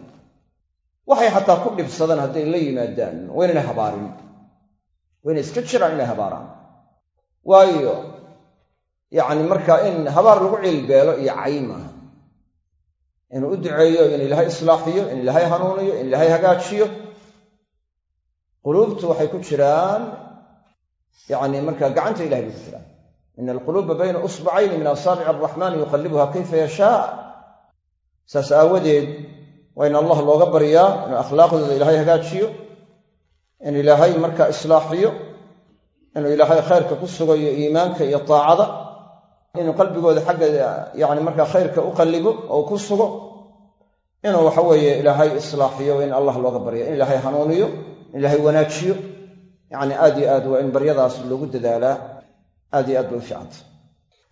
waxay xataa ku dhibsadaan hadday la yimaadaan waa inaynay habaarin. Waa inay iska jiraan inay habaaraan. Waayo yacni markaa in habaar lagu ciilbeelo iyo cayma inuu u duceeyo in ilaahay islaaxiyo in ilaahay hanuuniyo in ilaahay hagaajiyo quluubtu waxay ku jiraan yacni markaa gacanta ilahay bay ku jiraan. Ina alquluuba bayna usbacayni min asaabici araxmaani yuqallibuha kayfa yashaa. Saas aawadeed waa in allah looga baryaa inuu akhlaaqdooda ilaahay hagaajiyo in ilaahay markaa islaaxiyo inuu ilaahay khayrka ku sugayo iimaanka iyo taacada inuu qalbigooda xagga yacni markaa khayrka u qallibo oo ku sugo inuu waxa weeye ilaahay islaaxiyo in allah looga barya in ilaahay hanuuniyo in ilaahay wanaajiyo. Yacni aad iyo aad waa in baryadaas loogu dadaalaa. Aad iyo aad bay u fiicanta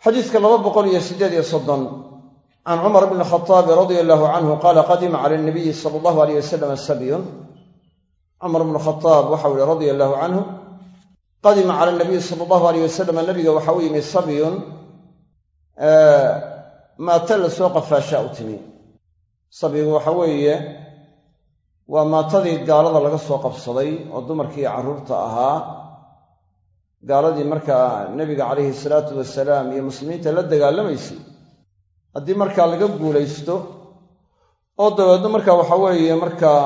xadiiska laba boqol iyo siddeed iyo soddon can cumar bni khataabi radia allahu canhu qaala qadima cala nabiyi sala allahu alayh wasalam sabyun. Cumar bnu khataab waxau yihi radia allahu canhu qadima cala nabiyi sala allahu alayh wasalam nabiga waxa u yimi sabyun maata la soo qafaashaa u timi. Sabigu waxa weeye waa maatadii gaalada laga soo qabsaday oo dumarkii carruurta ahaa. Gaaladii markaa nebiga calayhi salaatu wasalaam iyo muslimiinta la dagaalamaysay haddii markaa laga guulaysto oo dabeedno markaa waxa weeye markaa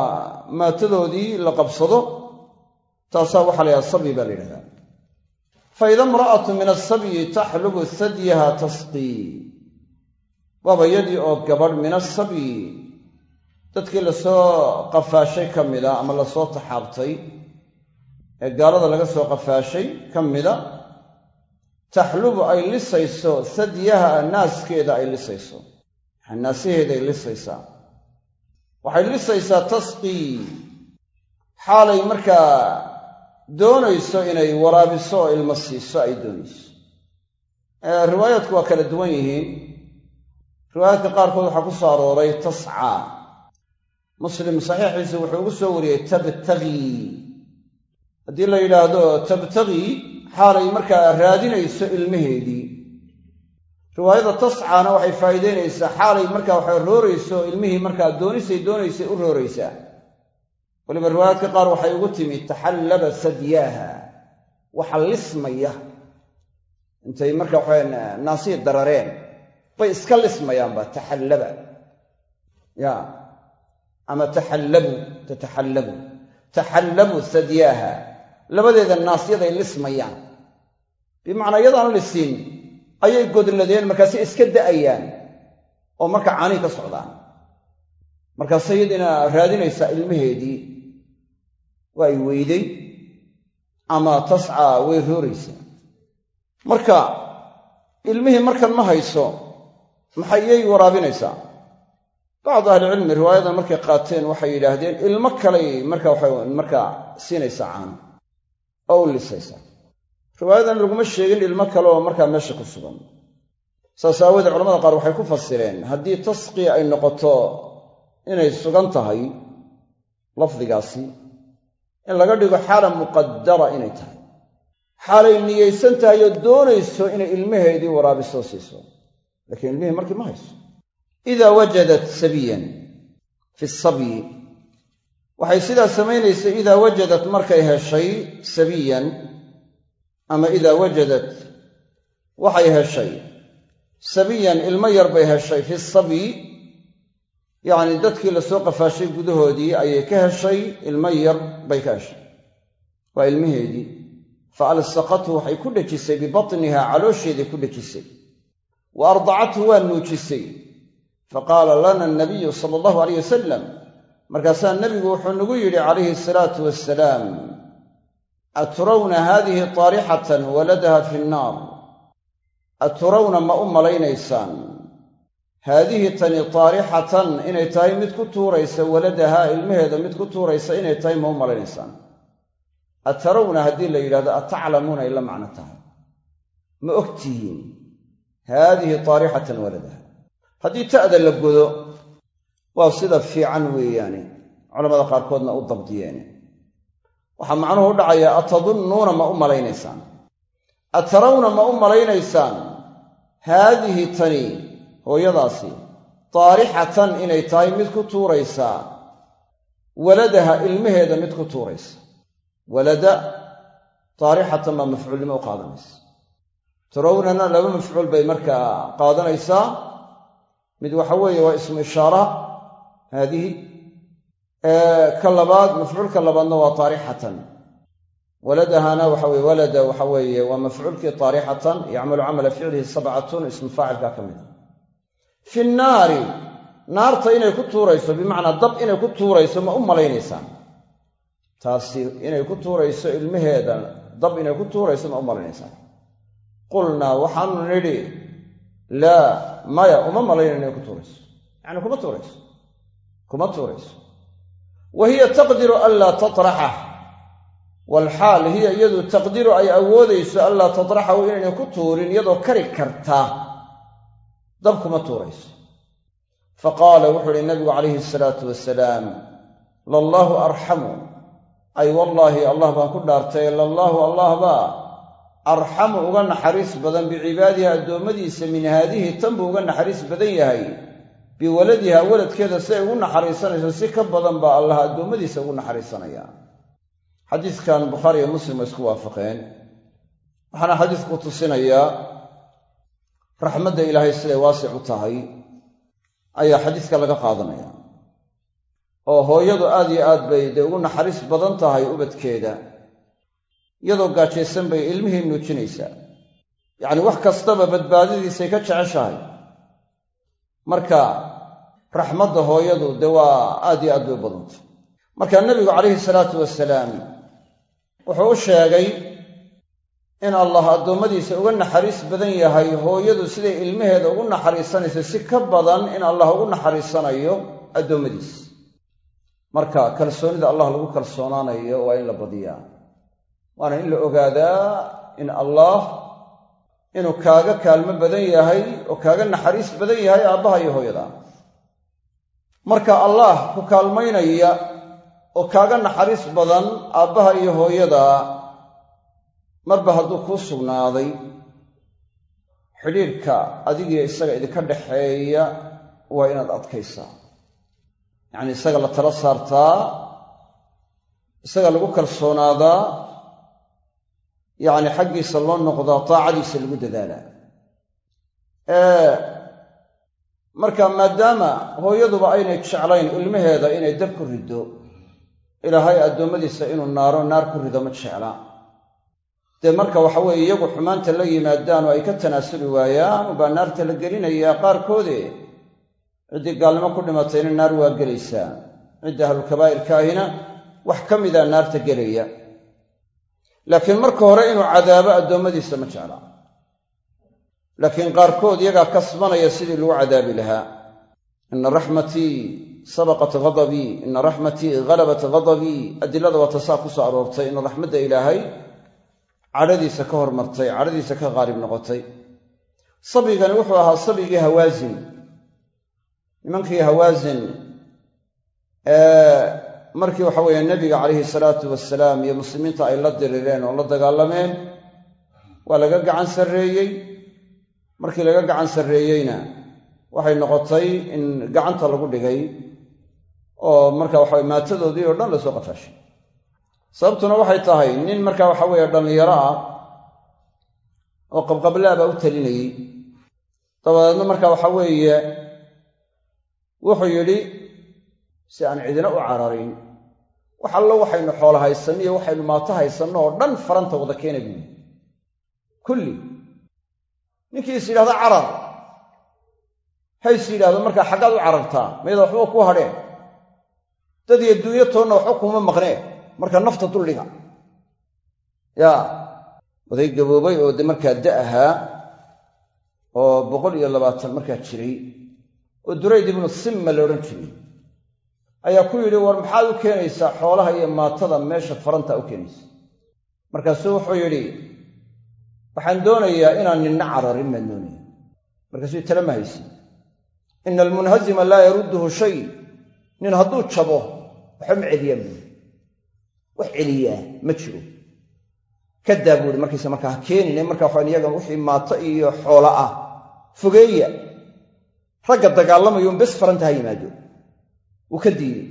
maatadoodii la qabsado taasaa waxaa la yidhaha sabyi baa la yidhahdaa. Fa ida imra'atu min asabyi taxlubu sadyaha tasqii waaba yadii oo gabadh min asabyi dadkii la soo qafaashay ka mida ama la soo taxaabtay ee gaalada laga soo qafaashay ka mida taxlubu ay lisayso sadyaha naaskeeda ay lisayso. Naasaheeda ay lisaysaa. Waxay lisaysaa tasqii xaalay markaa doonayso inay waraabiso oo ilmo siiso ay doonayso. Riwaayaadku waa kala duwan yihiin. Riwaayaadka qaarkood waxaa ku soo arooray tascaa muslim saxiixiisa wuxuu ugu soo wariyey tabtagii haddii la yidhaahdo tabtagii xaalay markaa raadinayso ilmaheedii. Riwaayada tascaana waxay faa'iideynaysaa xaalay markaa waxay roorayso ilmihii markaa doonisay doonaysay u rooraysaa. Waliba riwaayaadka qaar waxay ugu timi taxallaba sadyaaha waxa lismaya. Intay marka waxawe naasii darareen bay iska lismayaanba taxallaba. Ya ama taxallabu tataxallabu. Taxallabu sadyaaha labadeeda naasyaday lismayaan bimacnaa iyadaan lisin ayay godladeen markaasay iska da'ayaan oo marka caanii ka socdaan. Markaasay iyadiina raadinaysaa ilmaheedii waa ay weyday ama tascaa way rooraysaa marka ilmihii markan ma hayso maxay iyay waraabinaysaa bacdu ahlicilmi riwaayadan markay qaateen waxay yidhaahdeen ilmo kaley marka waxay markaa siinaysaa caano oo u lisaysaa riwaayadan laguma sheegin ilmo kale oo markaa meesha ku sugan. Saas aawoodee culamada qaar waxay ku fasireen haddii tasqii ay noqoto inay sugan tahay lafdigaasi in laga dhigo xaala muqadara inay tahay. Xaalay niyaysan tahay oo doonayso inay ilmaheedii waraabisoo siiso. Laakiin ilmihii markii ma hayso idaa wajadat sabiyan fi sabyi waxay sidaa samaynaysay idaa wajadat markay heshay sabiyan ama idaa wajadat waxay heshay sabiyan ilmo yar bay heshay fi sabyi yacni dadkii la soo qafaashay gudahoodii ayay ka heshay ilmo yar bay ka heshay waa ilmaheedii. fa alsaqathu waxay ku dhejisay bibatniha caloosheeday ku dhejisay. wa ardacathu waa nuujisay faqaala lana anabiyu sala allahu alayh wasalam markaasaa nebigu wuxuu nagu yidhi calayhi asalaatu wassalaam aturawna haadihi taarixatan waladaha fi nnaar. Aturawna ma u malaynaysaan haadihi tani taarixatan inay tahay mid ku tuuraysa waladaha ilmaheeda mid ku tuuraysa inay tahay ma u malaynaysaan atarawna haddii la yidhahdo ataclamuuna ay la macno tahay. Ma og tihiin haadihi taarixatan waladaha haddii ta'da la godo waa sida fiican weeyaane. Culamada qaarkoodna u dabdiyeene. Waxaa macnuhu u dhacayaa atadunnuuna ma u malaynaysaan atarawna ma u malaynaysaan haadihi tani hooyadaasi taarixatan inay tahay mid ku tuuraysaa. Waladaha ilmaheeda mid ku tuuraysa. Walada taarixatan baa mafcuulnimo u qaadanaysa. Tarawnana laba mafcuul bay markaa qaadanaysaa mid waxa weeye waa ismu ishaara haadihi. Ka labaad mafcuulka labaadna waa taarixatan waladahana waxa weye walada waxa weeye waa mafcuulkii taarixatan yacmalu camala ficlihi sabcatun ismu faacilka ka mid a fi nnaari naarta inay ku tuurayso bimacnaa dab inay ku tuurayso ma u malaynaysaan taasi inay ku tuurayso ilmaheeda dab inay ku tuurayso ma u malaynaysaan qulnaa waxaanu nidhi laa maya uma malayna inay ku tuurayso yacni kuma tuurayso kuma tuurayso wa hiya taqdiru anlaa tatraxah walxaal hiya iyadu taqdiru ay awoodayso anlaa tatraxahu inayna ku tuurin iyadoo kari kartaa dab kuma tuurayso fa qaala wuxuu uhi nabigu calayhi asalaatu wasalaam lallaahu arxamu ay wallaahi allah baan ku dhaartay lallaahu allah baa arxamu uga naxariis badan bicibaadihi addoommadiisa min haadihi tan buu uga naxariis badan yahay. Biwaladiha waladkeeda si ay ugu naxariisanayso si ka badan baa allah addoommadiisa ugu naxariisanaya. Xadiiskan bukhaari iyo muslim way isku waafaqeen. Waxaana xadiisku tusinayaa raxmadda ilaahay siday waasic u tahay ayaa xadiiska laga qaadanaya. Oo hooyadu aad iyo aad bay dee ugu naxariis badan tahay ubadkeeda iyadoo gaajaysan bay ilmihii nuujinaysaa. Yacni wax kastaba badbaadadiisay ka jeceshahay. Marka raxmadda hooyadu dee waa aad iyo aad bay badantay. Marka nebigu calayhi salaatu wasalaam wuxuu u sheegay in allah addoommadiisa uga naxariis badan yahay hooyadu siday ilmaheeda ugu naxariisanayso si ka badan in allah ugu naxariisanayo addoommadiisa marka kalsoonida allah lagu kalsoonaanayo waa in la badiyaa waana in la ogaadaa in allah inuu kaaga kaalmo badan yahay oo kaaga naxariis badan yahay aabbaha iyo hooyada. Marka allah ku kaalmaynaya oo kaaga naxariis badan aabbaha iyo hooyada marba hadduu kuu sugnaaday xidhiirka adigiyo isaga idinka dhaxeeya waa inaad adkaysaa. Yacni isaga la tala saartaa isaga lagu kalsoonaadaa yacni xaggiisa loo noqdaa taacadiisa lagu dadaalaa marka maadaama hooyaduba aynay jeclayn ilmaheeda inay dab ku riddo ilaahay addoommadiisa inuu naaro naar ku rido ma jecla. Dee marka waxa weeye iyagu xumaanta la yimaadaan oo ay ka tanaasuli waayaan ubaa naarta la gelinayaa qaarkoode. Ciddii gaalnimo ku dhimatayna naar waa gelaysaa. Cidda ahlulkabaa'irkaahina wax ka mida naarta gelaya laakiin marka hore inuu cadaabo addoommadiisa ma jecla. Laakiin qaarkood iyagaa kasbanaya sidii lagu cadaabi lahaa. Ina raxmatii sabaqat ghadabii ina raxmatii halabat ghadabii adilada waa tasaa ku soo aroortay. In raxmadda ilaahay cadhadiisa ka hormartay cadhadiisa ka qaalib noqotay. Sabigani wuxuu ahaa sabigii hawaasin. Nimankii hawaasin markii waxa weeye nebiga calayhi salaatu wasalaam iyo muslimiinta ay la dirireen oo la dagaalameen waa laga gacan sarreeyey. Markii laga gacan sarreeyeyna waxay noqotay in gacanta lagu dhigay oo marka waxaweye maatadoodii oo dhan la soo qafaashay sababtuna waxay tahay nin marka waxa weeye dhallinyaro ah oo qabqablaabaa u talinayey. Dabadeedna marka waxa weeye wuxuu yidhi si aan cidina u cararin wax allo waxaynu xoolo haysanno iyo waxaynu maato haysanno oo dhan faranta wada keena buuli kulli. Ninkii is yidhahda carar. Hays yidhahdo markaa xaggaad u carartaa mayada waxba ku hadheen dad iyo duunyo toonna waxba kuma maqnee marka nafta duldhiga yaa oday gaboobay oo de markaa da ahaa oo boqol iyo labaatan markaa jiray oo durayd ibnu simma la odhan jiray ayaa ku yidhi war maxaad u keenaysaa xoolaha iyo maatada meesha faranta u keenaysa? Markaasuu wuxuu yidhi waxaan doonayaa inaan ninna cararin baan doonaya markaasuu tala ma haysin. Ina almunhazima laa yarudduhu shay. Nin hadduu jabo waxba ma celiyaan buuri wax celiyaa? Ma jiro. Kadaa buuhi markiisa markaa ha keenine markaa waxaan iyagan wixii maato iyo xoolo ah. Fogeeya ragga dagaalamayuun bes faranta ha yimaado wuu ka diiday.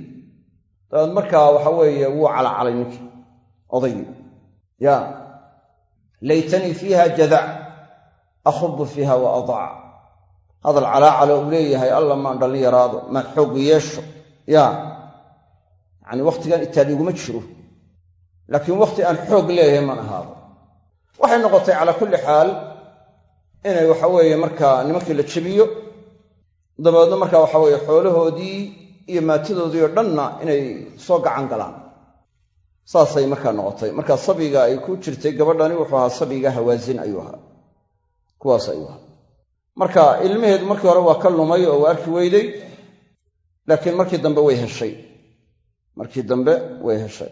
Dabeed markaa waxa weeye wuu calacalay ninkii odaygii ya laytanii fiiha jadac akhubu fiiha wa adac hadal calaacalo uu leeyahay alla maan dhallin yaraado maan xoog yeesho. Ya yacani wakhtigan itaadhiguma jiro. Laakiin wakhti aan xoog leeyahay maan ahaado waxay noqotay calaa kulli xaal inay waxa weeye markaa nimankii la jebiyo dabeedna markaa waxa weeye xoolahoodii iyo maatadoodii oo dhanna inay soo gacan galaan. Saasay markaa noqotay. Markaa sabiga ay ku jirtay gabadhani wuxuu ahaa sabiga hawaasin ayuu ahaa. Kuwaas ayuu ahaa. Marka ilmaheedu markii hore waa ka lumay oo waa arki weyday laakiin markii dambe way heshay. Markii dambe way heshay.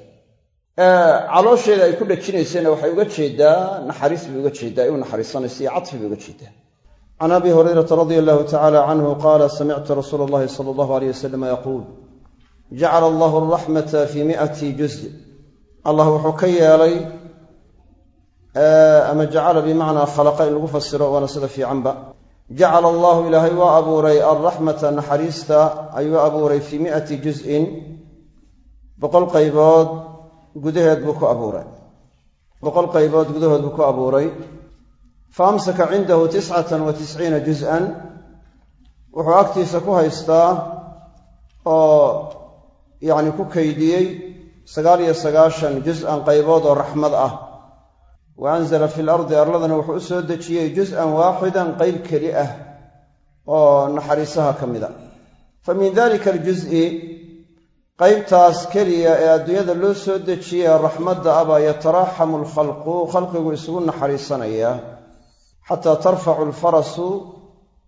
Caloosheeda ay ku dhajinaysayna waxay uga jeedaa naxariis bay uga jeedaa u naxariisanaysa iyo cadfi bay uga jeedaa can abi hurayrata radia allahu tacala canhu qaala samictu rasuula allahi sala allahu aleyh wasalam yaquul jacala allahu araxmata fii mi'ati juz allah wuxuu ka yeelay ama jacala bimacnaa khalaqa in lagu fasiro waana sida fiicanba jacala allahu ilaahay waa abuuray alraxmata naxariista ayuu abuuray fii mi'ati juz'in boqol qaybood gudaheed buu ku abuuray boqol qaybood gudahood buu ku abuuray fa amsaka cindahu tiscatan wa tisciina juz'an wuxuu agtiisa ku haystaa oo yacni ku kaydiyey sagaal iyo sagaashan juz-an qaybood oo raxmad ah wa anzala fi lardi arladana wuxuu u soo dejiyey juz-an waaxidan qayb keli ah oo naxariisaha ka mid a fa min dalika aljuz'i qaybtaas keliya ee adduunyada loo soo dejiyey raxmadda abaa yataraaxamu alkhalqu khalqigu isugu naxariisanaya xataa tarfacu alfarasu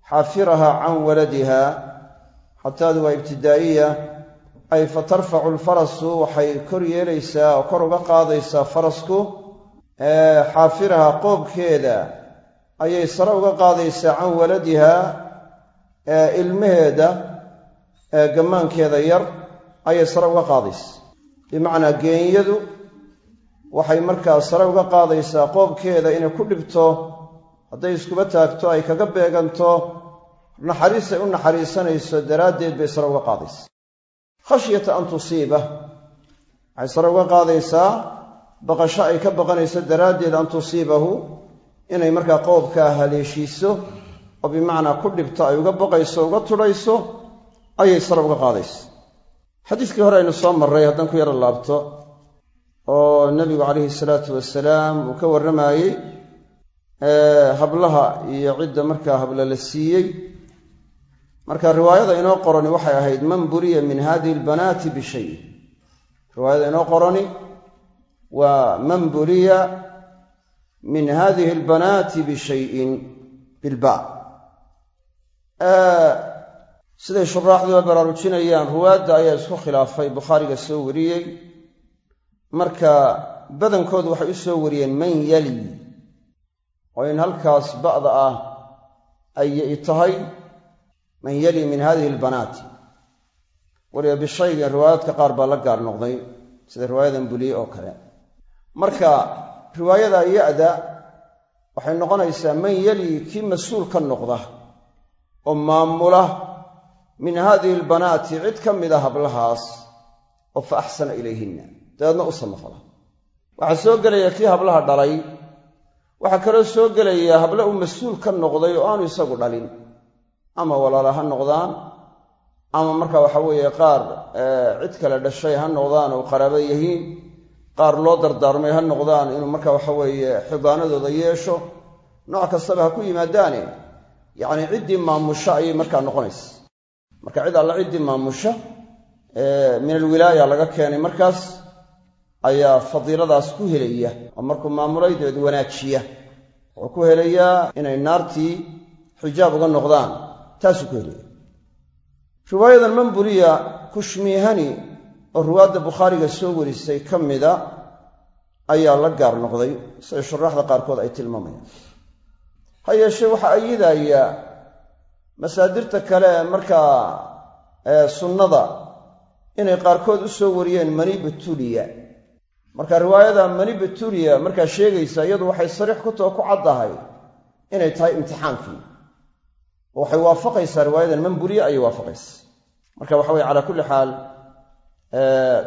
xaafiraha can waladiha xataadu waa ibtidaa'iya ay fa tarfacu alfarasu waxay kor yeelaysaa oo kor uga qaadaysaa farasku xaafiraha qoobkeeda ayay sare uga qaadaysaa can waladiha ilmaheeda gammaankeeda yar ayay sare uga qaadaysaa bimacnaa geenyadu waxay markaa sare uga qaadaysaa qoobkeeda inay ku dhibto hadday iskuba taagto ay kaga beeganto naxariisay u naxariisanayso daraaddeed bay sare uga qaadaysaa. Khashyata an tusiiba waxay sare uga qaadaysaa baqasho ay ka baqanayso daraaddeed an tusiibahu inay markaa qoobkaa haleeshiiso oo bimacnaa ku dhibto ay uga baqayso uga tudhayso ayay sare uga qaadaysa xadiiskii hore aynu soo marray haddaan ku yaro laabto oo nebigu calayhi salaatu wasalaam uu ka warramayey hablaha iyo cidda markaa habla la siiyey. Marka riwaayada inoo qorani waxay ahayd man buriya min hadihi albanaati bishay. Riwaayada inoo qorani waa man buriya min hadihi albanaati bishayin bilba. Siday shuraaxduba baraarujinayaan ruwaadda ayaa isku khilaafay bukhaariga soo wariyey. Marka badankoodu waxay u soo wariyeen man yali oo in halkaas ba'da ah ay i tahay man yali min hadihi albanaati waliba bishayga riwaayaadka qaar baa la gaar noqday sida riwaayadan buliye oo kale. Marka riwaayada ya-da waxay noqonaysaa man yali kii mas'uul ka noqda oo maamula min hadihi albanaati cid ka mida hablahaas oo fa axsana ilayhinna. Dabeedna u samafala. Waxaa soo gelaya kii hablaha dhalay waxaa kaloo soo gelaya hable uu mas'uul ka noqday oo aanu isagu dhalin. Ama walaala ha noqdaan ama marka waxa weeye qaar cid kale dhashay ha noqdaan oo qaraabo yihiin qaar loo dardaarmay ha noqdaan inuu marka waxa weeye xidaanadooda yeesho nooc kastaba ha ku yimaadaane. Yacni ciddii maamusho ayay markaa noqonaysa. Marka cid alla ciddii maamusha min alwilaaya laga keenay markaas ayaa fadiiladaas ku helaya oo markuu maamulay dabeed wanaajiya wuxuu ku helayaa inay naartii xijaab uga noqdaan taasuu ku helaya riwaayadan manburiya kushmiihani oo riwaadda bukhaariga soo warisay ka mida ayaa la gaar noqday siday shuraaxda qaarkood ay tilmaamayaan. Ha yeeshee waxaa ayidaya masaadirta kale ee markaa sunnada inay qaarkood u soo wariyeen mani batuliya marka riwaayada mani batuliya markaa sheegaysa iyadu waxay sariix ku tao ku caddahay inay tahay imtixaankii. Oo waxay waafaqaysaa riwaayadan manburiya ayay waafaqaysa. Marka waxa weye calaa kulli xaal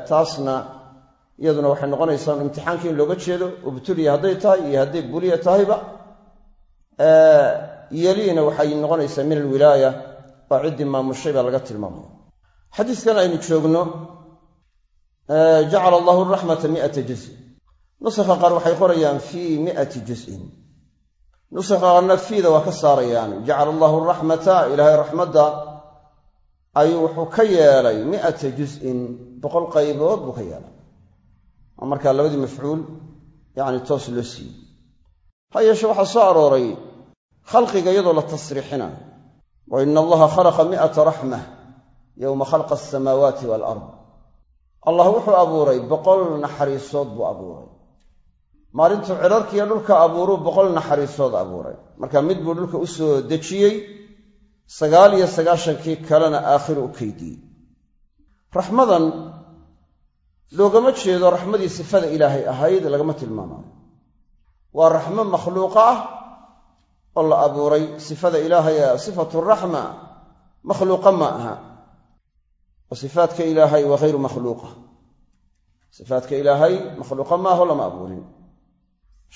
taasna iyaduna waxay noqonaysaa imtixaankii in looga jeedo oo hadday tahay iyo hadday buliya tahayba yeliina waxay noqonaysaa min alwilaaya oo ciddii maamushay baa laga tilmaamaya xadiiskan aynu joogno jacala allahu raxmata miata juz nusakha qaar waxay qorayaan fii miati juzin nusakha qaarna fiida waa ka saarayaan jacala allahu raxmata ilaahay raxmadda ayuu wuxuu ka yeelay miata juzin boqol qaybood buu ka yeelay oo markaa labadii mafcuul yacni toos loo siiyey ha yeeshe waxaa soo arooray khalqiga iyadoo la tasriixinayo wa ina allaha khalaqa mi'ata raxmah yowma khalqa asamaawaati waalard allah wuxuu abuuray boqol naxariisood buu abuuray. Maalintuu cirarkiiyo dhulka abuuruu boqol naxariisood abuuray. Marka mid buu dhulka u soo dejiyey sagaal iyo sagaashankii kalena aakhiru u keydiyey raxmadan loogama jeedo raxmadii sifada ilaahay ahayd lagama tilmaamayo. Waa raxmo makhluuqa ah oo la abuuray sifada ilaahay ee sifatu raxma. Makhluuqa ma aha oo sifaadka ilaahay waa hayru makhluuqa. Sifaadka ilaahay makhluuqa maaho lama abuurin.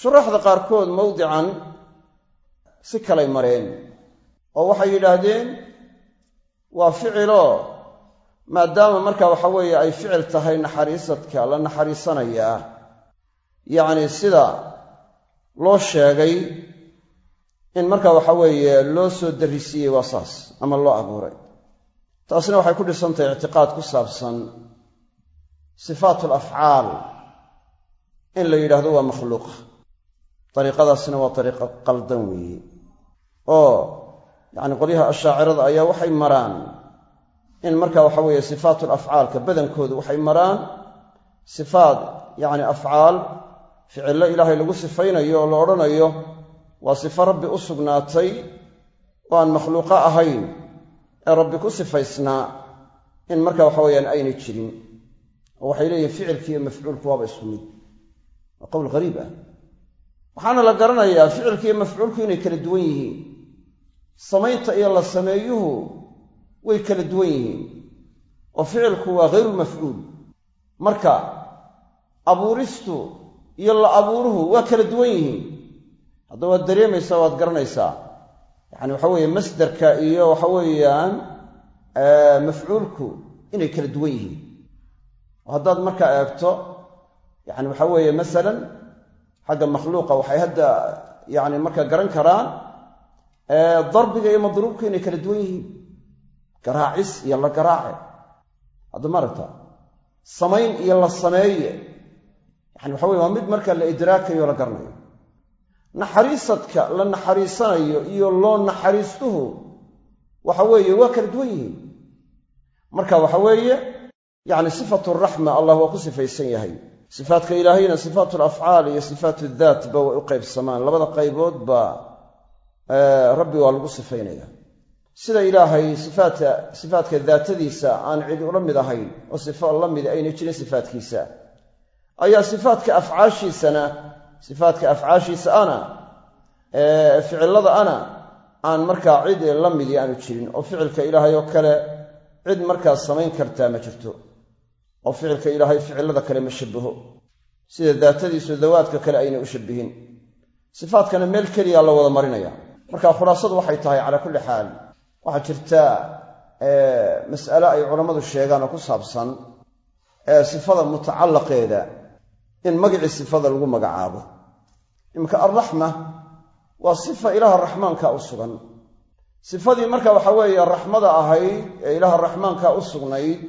Shuraaxda qaarkood mawdican si kalay mareen oo waxay yidhaahdeen waa ficiloo maadaama marka waxa weeye ay ficil tahay naxariisadka la naxariisanayaa. Yacni sida loo sheegay in marka waxa weeye loo soo darrisiiyey waa saas ama loo abuuray taasna waxay ku dhisantahay ictiqaad ku saabsan sifaat alafcaal in la yidhaahdo waa makhluuqa dariiqadaasina waa dariiqo qaldan weeye. Oo yacni qolyaha ashaacirada ayaa waxay maraan in marka waxa weeye sifaat alafcaalka badankoodu waxay maraan sifaat yacni afcaal ficillo ilaahay lagu sifaynayo oo la odhanayo waa sifo rabbi u sugnaatay oo aan makhluuqo ahayn ee rabbi ku sifaysnaa in marka waxa weyaan aynay jirin. Oo waxay leeyihiin ficilki iyo mafcuulku waaba isku mid. Waa qowl ghariib ah. Waxaana la garanayaa ficilki iyo mafcuulku inay kala duwan yihiin. Samaynta iyo la sameeyuhu way kala duwan yihiin. Oo ficilku waa hayru mafcuul. Marka abuuristu iyo la abuuruhu waa kala duwan yihiin. Haddaba waad dareemaysaa waad garanaysaa yacani waxa weeye masderka iyo waxa weeyaan mafcuulku inay kala duwan yihiin. Oo haddaad markaa eegto yacani waxa weeye masalan xagga makhluuqa waxay hadda yacni markaa garan karaan darbiga iyo madruubku inay kala duwan yihiin. Garaacis iyo la garaace. Hadda maaragta samayn iyo la sameeye. Yani waxa weye waa mid marka la idraakayo la garanayo naxariisadka la naxariisanayo iyo loo naxariistuhu waxa weeye waa kala duwan yihiin. Marka waxa weeye yacni sifatu raxma allah waa ku sifaysan yahay. Sifaadka ilaahayna sifaatu alafcaal iyo sifaatu daatba way u qaybsamaan. Labada qayboodba rabbi waa lagu sifaynaya sida ilaahay sifaadka sifaadka daatadiisa aan cidi ula mid ahayn oo sifo la mid aynay jirin sifaadkiisa ayaa sifaadka afcaashiisana sifaadka afcaashiisa ana ficilada ana aan markaa cid la midi aanu jirin oo ficilka ilaahay oo kale cid markaa samayn kartaa ma jirto oo ficilka ilaahay ficilada kale ma shabaho sida daatadiisu dawaadka kale aynay u shabihin sifaadkana meel keliya la wada marinaya. Marka khulaasadu waxay tahay calaa kulli xaal waxaa jirta mas'ale ay culammadu sheegaan oo ku saabsan sifada mutacallaqeeda in magicii sifada lagu magacaabo. Iminka alraxma waa sifa ilaaha raxmaanka u sugan. Sifadii marka waxa weeye raxmada ahayd ee ilaaha raxmaanka u sugnayd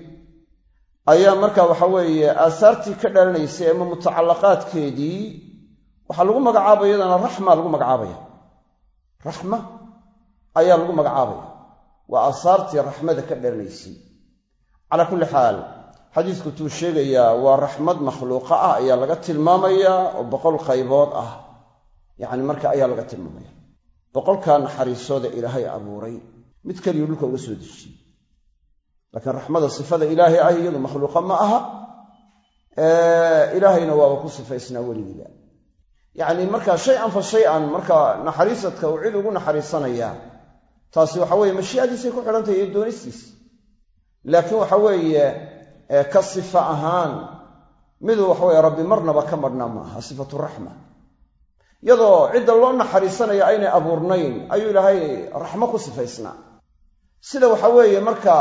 ayaa marka waxa weeye aasaartii ka dhalanaysay ama mutacallaqaadkeedii waxaa lagu magacaabaya iyadana raxma lagu magacaabaya. Raxma ayaa lagu magacaabaya. Waa aasaartii raxmada ka dhalanaysay. Calaa kulli xaal xadiisku tuu sheegayaa waa raxmad makhluuqa ah ayaa laga tilmaamayaa oo boqol qaybood ah. Yacni marka ayaa laga tilmaamaya. Boqolkaa naxariisooda ilaahay abuuray. Mid keliyu dhulka uga soo dejiyey. Laakiin raxmada sifada ilaahay ah iyadu makhluuqa ma aha. Ilaahayna waaba ku sifaysnaa weligiiba yacni marka shay-an fa shay-an marka naxariisadka uu cid ugu naxariisanayaa taasi waxa weeye mashiicadiisay ku xidhantahy iyo doonistiis. Laakiin waxa weeye ka sifa ahaan miduu waxaweye rabbi marnaba ka madhnaa ma aha sifatu raxma. Iyadoo cidda loo naxariisanaya aynay abuurnayn ayuu ilaahay raxmo ku sifaysnaa. Sida waxa weeye marka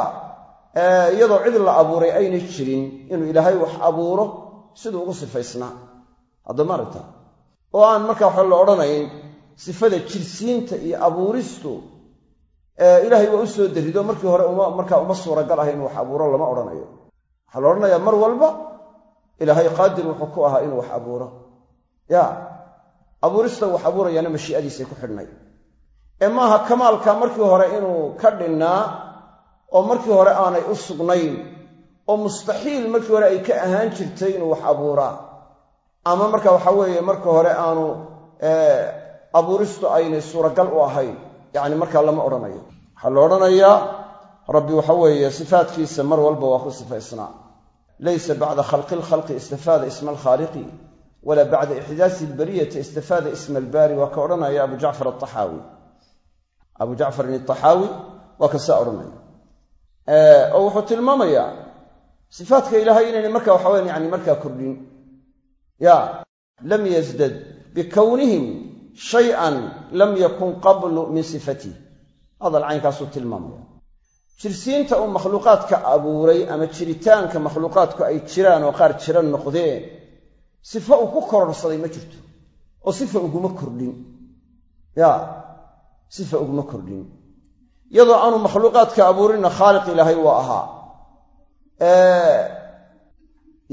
iyadoo cid la abuuray aynay jirin inuu ilaahay wax abuuro siduu ugu sifaysnaa. Haddama aragta oo aan marka waxa la odhanayn sifada jirsiinta iyo abuuristu ilaahay waa u soo darido markii hore markaa uma suuragal ah inuu wax abuuro lama odhanayo waxaa la odhanayaa mar walba ilaahay qaadir wuxuu ku ahaa inuu wax abuuro. Ya abuurista wax abuurayaana mashiicadiisay ku xidhnay. Ee maaha kamaalka markii hore inuu ka dhinnaa oo markii hore aanay u sugnayn oo mustaxiil markii hore ay ka ahaan jirtay inuu wax abuuraa ama marka waxa weeye marka hore aanu abuuristu aynay suuragal u ahayn. Yacni markaa lama odhanayo waxaa la odhanayaa rabbi waxa weeye sifaatkiisa mar walba waa ku sifaysnaa. Laysa bacda khalqi lkhalqi istafaada isma alkhaaliqi walaa bacda ixdaasi albariyati istafaada isma albaari. Waa ka odhanaya abu jacfar altaxaawi. Abu jacfarin itaxaawi waa ka saa odhanaya. Oo wuxuu tilmaamayaa sifaatka ilaahay inaynay marka waxaweyan yani markaa kordhin. Ya lam yasdad bikownihim shay-an lam yakun qablu min sifatih hadal caynkaasuu tilmaamaya jirsiinta uu makhluuqaadka abuuray ama jiritaanka makhluuqaadku ay jiraan oo qaar jira noqdeen sifo uu ku kororsaday ma jirto oo sifa uguma kordhin. Ya sifa uguma kordhin. Iyadoo aanu makhluuqaadka abuurinna khaaliq ilaahay waa ahaa.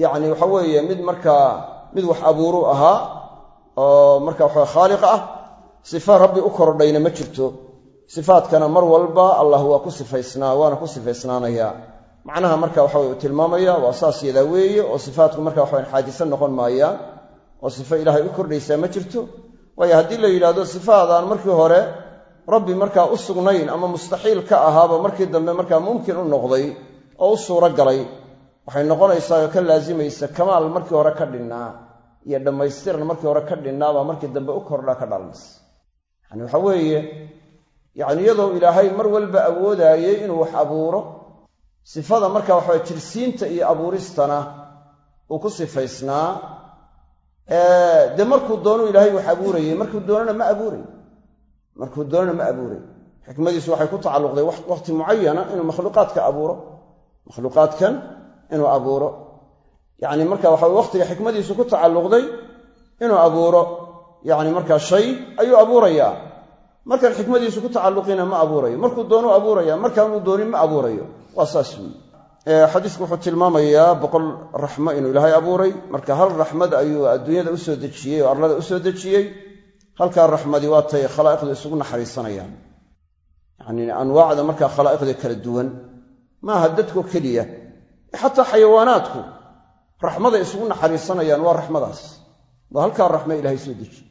Yacni waxa weeye mid markaa mid wax abuuruu ahaa oo marka waxa khaaliq ah sifa rabbi u kordhayna ma jirto sifaadkana mar walba allah waa ku sifaysnaa waana ku sifaysnaanayaa macnaha marka waxa uu tilmaamaya waa saas yadaa weeye oo sifaatku marka waxawan xaadisa noqon maayaan oo sifo ilaahay u kordhaysaa ma jirto. Waayo haddii la yidhahdo sifaadaan markii hore rabbi markaa u sugnayn ama mustaxiil ka ahaaba markii dambe markaa mumkin u noqday oo u suuro galay waxay noqonaysaa oo ka laasimaysa kamaal markii hore ka dhinnaa iyo dhammaystiran markii hore ka dhinnaabaa markii dambe u kordhaa ka dhalanaysa yani waxa weeye yacni iyadoo ilaahay mar walba awoodaayey inuu wax abuuro sifada marka waxawa jirsiinta iyo abuuristana uu ku sifaysnaa dee markuu doonuu ilaahay wax abuurayey markuu doonana ma abuuray. Markuu doonana ma abuuray. Xikmadiisu waxay ku tacalluqday waqti mucayana inuu makhluuqaadka abuuro. Makhluuqaadkan inuu abuuro. Yacni marka waxa waqtiga xikmadiisu ku tacalluqday inuu abuuro. Yacni markaa shay ayuu abuurayaa markaan xikmadiisu ku tacalluqina ma abuurayo. Markuu doonuu abuuraya markaanuu doonin ma abuurayo. Waa saas weyi xadiisku wuxuu tilmaamayaa boqol raxmo inuu ilaahay abuuray. Marka hal raxmad ayuu adduunyada u soo dejiyey oo arlada u soo dejiyey. Halkaa raxmadii waa tay khalaa'iqdu isugu naxariisanayaan. Yacni anwaacda markaa khalaa'iqda kala duwan. Maaha dadko keliya. Xataa xayawaanaadku raxmaday isugu naxariisanayaan waa raxmadaas. Waa halkaa raxme ilaahay soo dejiye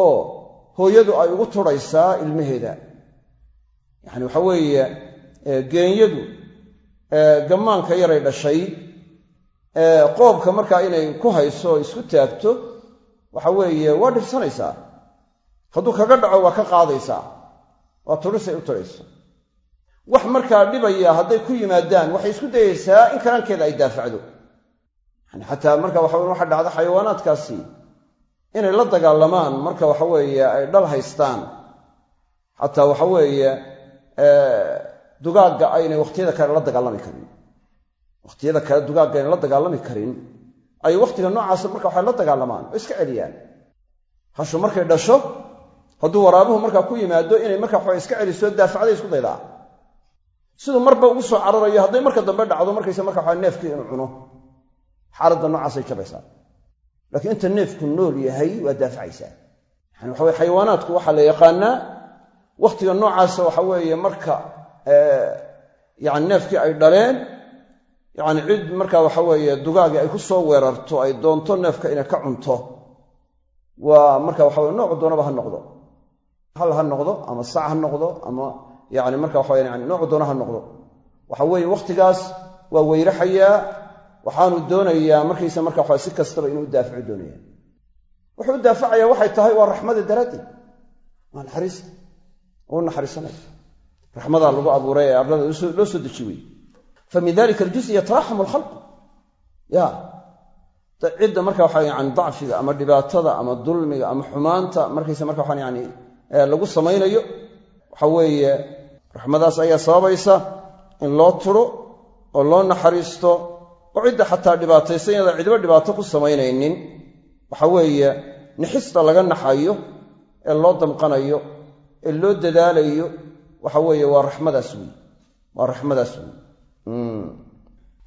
oo hooyadu ay ugu turhaysaa ilmaheeda. Yacni waxa weeye geenyadu gammaanka yaray dhashay qoobka markaa inay ku hayso isku taagto waxa weeye waa dhibsanaysaa hadduu kaga dhaco waa ka qaadaysaa. Waa turisay u turayso. Wax markaa dhibaya hadday ku yimaadaan waxay isku dayaysaa in karankeeda ay daafacdo. Yani xataa marka waxa waxa dhacda xayawaanaadkaasi inay la dagaalamaan. Marka waxa weeye ay dhal haystaan. Xataa waxa weeye dugaagga aynay wakhtiyada kale la dagaalami karin. Wakhtiyada kale dugaagga aynay la dagaalami karin. Ay wakhtiga noocaasa marka waxay la dagaalamaan. Oo iska celiyaan. Hashu markay dhasho hadduu waraabuhu markaa ku yimaado inay marka waxaa iska celiso daafacday isku daydaa. Siduu marba ugu soo cararayo hadday marka dambe dhacdo markaysa marka waxaa neefkii inuu cuno. Xaaladda noocaasay jabaysaa laakiin inta neefku nool yahay waa daafacaysaa yani waxa weye xayawaanaadku waxaa la yaqaanaa wakhtiga noocaasa waxa weeye marka yani neefkii ay dhaleen yani cid marka waxa weeye dugaagii ay ku soo weerarto ay doonto neefka inay ka cunto waa marka waxa weye noocu doonaba ha noqdo. Hal ha noqdo ama sac ha noqdo ama yani marka waxa yani noocu doona ha noqdo. Waxa weeye wakhtigaas waa weyraxayaa waxaanu doonayaa markaysa marka waxa si kastaba inuu daafaco doonaya wuxuu daafacayaa waxay tahay waa raxmada daraaddeed. Waa naxariista u naxariisanaya. Raxmadaa lagu abuuray ee arlada loo soo deji wey fa min dalika aljuzi yataraxamu alkhalqu ya cidda marka waxa yani dacfiga ama dhibaatada ama dulmiga ama xumaanta markaysa marka waxaan yani lagu samaynayo waxa weeye raxmadaas ayaa sababaysa in loo turo oo loo naxariisto cidda xataa dhibaataysan yada cidiba dhibaato ku samaynaynin waxa weeye nixista laga naxayo ee loo damqanayo ee loo dadaalayo waxa weeye waa raxmadaas wey waa raxmadaas wey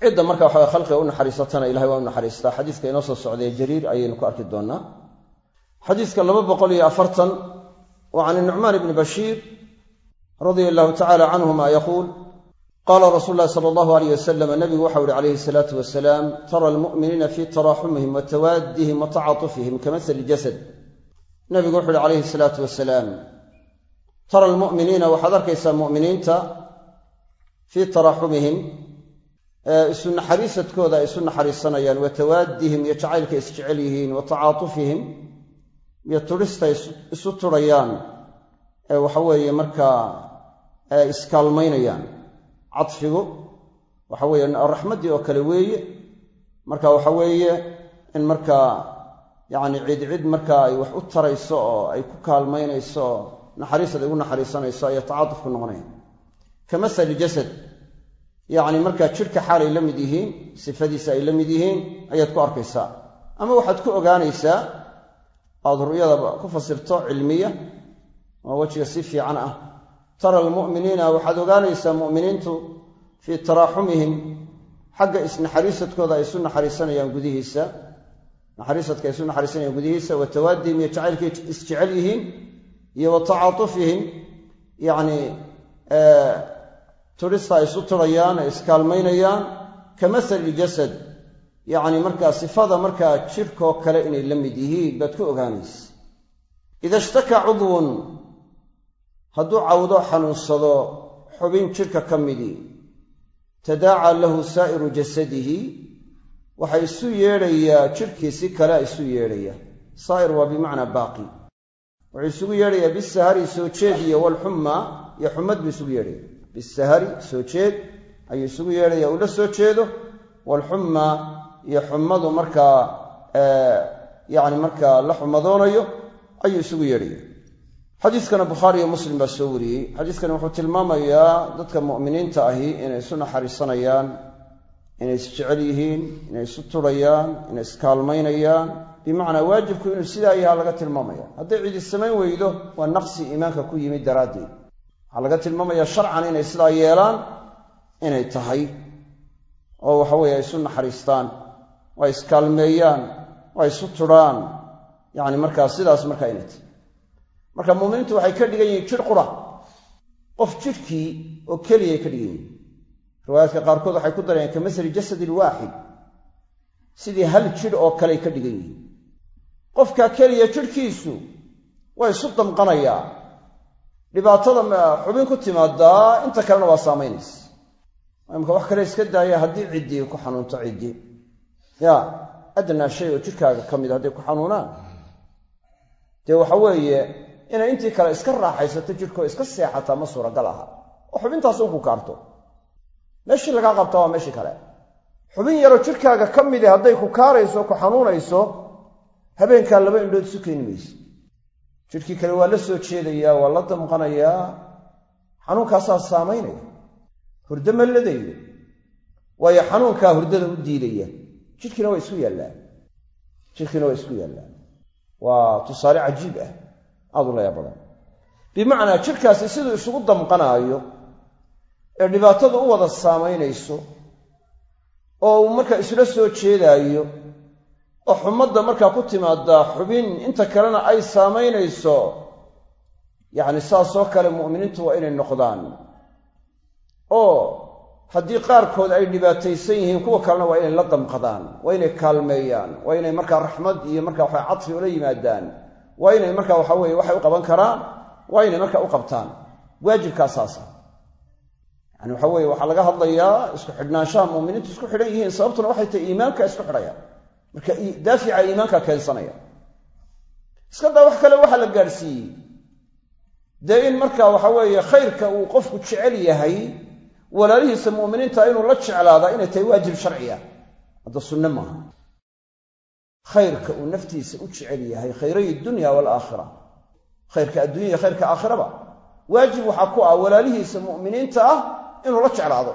cidda marka waxa khalqiga u naxariisatana ilahay waa u naxariistaa. Xadiiska inoo soo socdee jariir ayaynu ku arki doonnaa. Xadiiska laba boqol iyo afartan wa can nucmaan ibni bashiir radia allahu tacala canhuma yaquul qaala rasuulu llahi sala allahu alayh wasalam nabigu waxau uhi calayhi salaatu wasalaam tara almu'miniina fii taraxumihim wa tawaadihim wa tacatufihim kamasali jasad nabigu wuxu uhi calayhi salaatu wasalaam tara almu'miniina waxaad arkaysaa mu'miniinta fii taraxumihim isu naxariisadkooda isu naxariisanayaan wa tawaadihim iyo jacaylka isjecel yihiin wa tacaatufihim iyo turhista isu turayaan waxa weeye markaa iskaalmaynayaan cadfigu waxa weeye raxmaddii oo kale weeye. Marka waxa weeye in markaa yacni cid cid markaa ay wax u tarayso oo ay ku kaalmaynayso oo naxariisad ay ugu naxariisanayso ayaa tacaatuf ku noqonaya ka masali jasad yacni markaa jidhka xaalay la mid yihiin sifadiisa ay la mid yihiin ayaad ku arkaysaa. Ama waxaad ku ogaanaysaa aad ru'yada ku fasirto cilmiya oo wejiga si fiican ah tara almu'miniina waxaad ogaanaysaa mu'miniintu fii taraaxumihim xagga isnaxariisadkooda ay isu naxariisanayaan gudihiisa. Naxariisadka ay isu naxariisanayaan gudihiisa wa tawaadihim iyo jacaylkay isjecel yihiin iyo wa tacaatufihim yacni turista ay isu turayaan ay iskaalmaynayaan ka masali jasad yacni markaa sifada markaa jidhkoo kale inay la mid yihiin baad ku ogaanaysa. Ida ishtakaa cudwun hadduu cawdo xanuunsado xubin jidhka ka midii tadaacaa lahu saa'iru jasadihi waxaa isu yeedhayaa jidhkiisi kale isu yeedhaya. Saa'ir waa bimacnaa baaqi. Wuxuu isugu yeedhayaa bisahari soo jeed iyo walxumma iyo xumad buu isugu yeedhaya. Bisahari soo jeed ayuu isugu yeedhaya uu la soo jeedo. Walxumma iyo xumadu markaa yacni markaa la xumadoonayo ayuu isugu yeedhaya xadiiskana bukhaari iyo muslim baa soo wariyey. Xadiiskani wuxuu tilmaamayaa dadka mu'miniinta ahi inay isu naxariisanayaan inay isjecel yihiin inay isu turayaan inay iskaalmaynayaan bimacnaa waajibku inuu sidaa yahaa laga tilmaamaya. Hadday cidi samayn weydo waa naqsi iimaanka ku yimid daraaddeed. Waxaa laga tilmaamaya sharcan inay sidaa yeelaan inay tahay. Oo waxa weeye ay isu naxariistaan oo ay iskaalmeeyaan oo ay isu turhaan yacni markaa sidaas markaa inay tahay marka muuminiintu waxay ka dhigan yihiin jidh qura. Qof jidhkii oo keliyay ka dhigan yihiin riwaayaadka qaarkood waxay ku darayaan ka masali jasadi ilwaaxid sidii hal jidh oo kaley ka dhigan yihiin qofkaa keliya jidhkiisu waa isu damqanayaa dhibaatada xubin ku timaadaa inta kalena waa saamaynaysa. Imka wax kale iska daaya haddii ciddii ku xanuunto ciddi. Ya adnaa shay oo jidhkaaga ka mid hadday ku xanuunaan. Dee waxa weeye inay intii kale iska raaxaysato jidhkoo iska seexataa ma suuragal aha. Oo xubintaas ku kaarto. Meeshii lagaa qabtaa waa meeshii kale. Xubin yaroo jidhkaaga ka midi hadday ku kaarayso ku xanuunayso habeenkaa laba indhood isu keeni mayso jidhkii kale waa la soo jeedayaa waa la damqanayaa. Xanuunkaasaa saamaynaya. Hurdo ma ladaydo waayo xanuunkaa hurdada u diidaya. Jidhkiina waa isku yaallaan. Jidhkiina waa isku yaallaan. Waa tusaale cajiib ah aada u laya badan. Bimacnaa jidhkaasi siduu isugu damqanaayo ee dhibaatada u wada saamaynayso oo uu markaa isla soo jeedaayo oo xumadda markaa ku timaadaa xubin inta kalena ay saamaynayso yacni saasoo kale mu'miniintu waa inay noqdaan. Oo haddii qaarkood ay dhibaataysan yihiin kuwa kalena waa inay la damqadaan waa inay kaalmeeyaan waa inay markaa raxmad iyo markaa waxa cadfi ula yimaadaan waa inay markaa waxa weye waxay u qaban karaan waa inay markaa u qabtaan. Waajibkaa saasa yani waxa weye waxaa laga hadlayaa isku xidhnaanshaha muuminiintu isku xidhan yihiin sababtuna waxay tahay iimaanka isku xidhaya. Marka daafica iimaanka keensanaya. Iska daa wax kale waxaa la gaadhsiiyey dee in marka waxa weeye khayrka uu qofku jecel yahay walaalihiisa mu'miniinta inuu la jeclaadaa inay tahay waajib sharci hadda sunne maaha khayrka uu naftiisa u jecel yahay khayray dunya waalaakhira khayrka addunya iyo khayrka aakhiraba. Waajib waxaa ku ah walaalihiisa mu'miniinta ah inuu la jeclaado.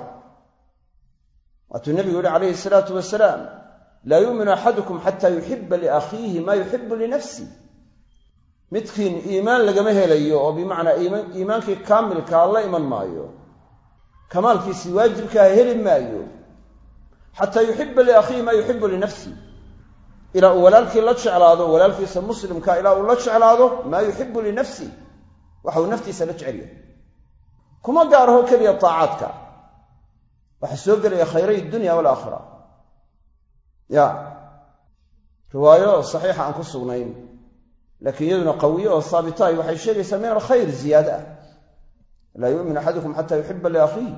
Waatuu nebigu yihi calayhi salaatu wasalaam laa yuuminu axadukum xataa yuxiba liakhiihi maa yuxibu linafsi. Midkiin iimaan lagama helayo oo bimacnaa iimaankii kaamilkaa la iman maayo kamaalkiisii waajibkaaha heli maayo. Xataa yuxiba liakhiihi maa yuxibu linafsi ilaa uu walaalkii la jeclaado walaalkiisa muslimka ilaa uu la jeclaado maa yuxibu linafsi waxa uu naftiisa la jecel yahay kuma gaaraho keliya taacaadka waxaa soo gelaya khayray dunya waalaakhira ya. Riwaayo saxiixa aan ku sugnayn. Laakiin iyaduna qawiye oo haabitahay waxay sheegaysaa min alkhayr ziyaada ah. Laa yuumin axadukum xata yuxiba liakhiih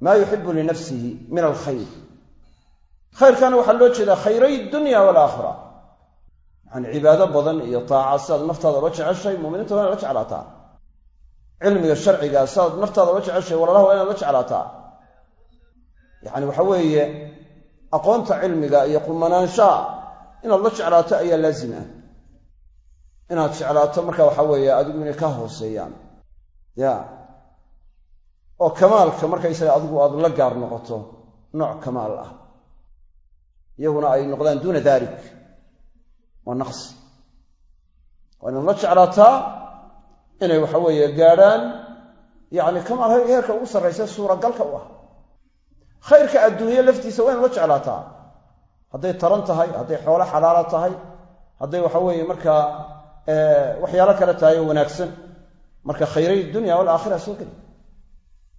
maa yuxibu linafsihi min alkhayr khayrkana waxaa loo jeedaa khayray dunya waalaakhira yani cibaado badan iyo taaca sidaad naftaada ula jeceshay muminiinta waa inaad la jeclaataa. Cilmiga sharciga sidaad naftaada ula jeceshay walaalaha waa inaad la jeclaataa. Yacni waxa weeye aqoonta cilmiga iyo qumanaanshaha inaad la jeclaato ayaa laazim ah. Inaad jeclaato marka waxa weeye adigu inay ka hooseeyaan. Ya. Oo kamaalka markaysaga adigu aad la gaar noqoto nooc kamaal ah iyaguna ay noqdaan duuna dalik waa naqs. Waa inaad la jeclaataa inay waxa weeye gaadhaan yacni kamaal heerka ugu sarraysa suuragalka u ah. Khayrka adduunye laftiisa waa inaad la jeclaataa. Hadday taran tahay hadday xoolo xalaalo tahay hadday waxa weeye markaa waxyaalo kale tahay oo wanaagsan. Marka khayray dunya walaakhira soo geli.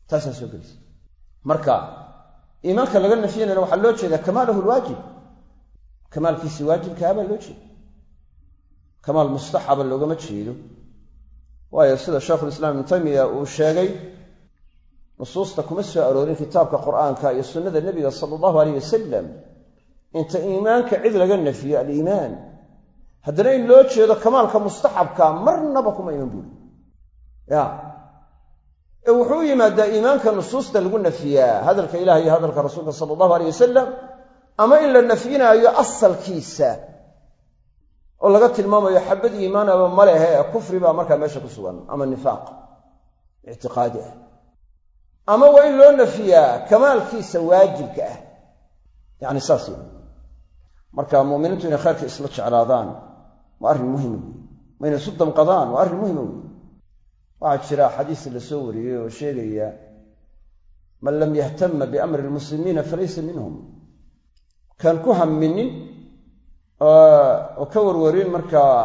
Taasaa soo gelaysa marka iimaanka laga nafyanayna waxaa loo jeedaa kamaalahu lwaajib kamaalkiisii waajibkaa baa loo jeeda kamaal mustaxaba loogama jeedo. Waayo sida sheikhulislaam ibnu taymiya uu sheegay nusuusta kuma soo aroorin kitaabka qur'aanka iyo sunnada nebiga sala allahu aleyh wasalam inta iimaanka cid laga nafiyo aliimaan. Haddana in loo jeedo kamaalka mustaxabka marnaba kuma iman buuri. Ya ee wuxuu u yimaadaa iimaanka nusuusta lagu nafiyaa hadalka ilaah iyo hadalka rasuulka sala allahu aleyh wasalam ama in la nafyinaayo asalkiisa oo laga tilmaamayo xabad iimaanaba ma lehe kufri baa markaa meesha ku sugan ama nifaaq ictiqaadi ah. Ama waa in loo nafiyaa kamaalkiisa waajibka ah. Yacni saas marka muuminiintu inay khayrka isla jeclaadaan waa arrin muhima wey ma inay isu damqadaan waa arrin muhima wey waxaa jira xadiis la soo wariyey oo sheegaya man lam yahtama biamri lmuslimiina falaysa minhum. Kaan ku hamminin oo ka warwarin markaa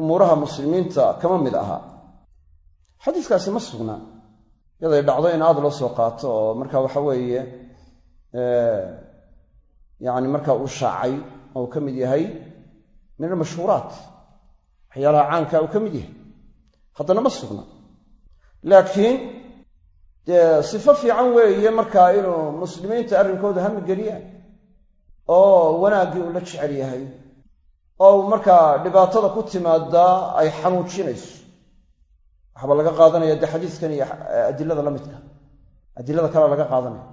umuuraha muslimiinta kama mid aha. Xadiiskaasi ma sugna yaday dhacdo in aad loo soo qaato oo marka waxa weeye yani marka uu shaacay oo uu ka mid yahay min almashhuuraat waxyaalaha caanka uu ka mid yahay haddana ma sugna. Laakiin dee sifo fiican weeye markaa inuu muslimiinta arrinkooda hami geliyaan oo wanaaggii uu la jecel yahay oo markaa dhibaatada ku timaadaa ay xanuujinayso. Waxaaba laga qaadanaya dee xadiiskan iyo adilada la midka. Adilada kale laga qaadanaya.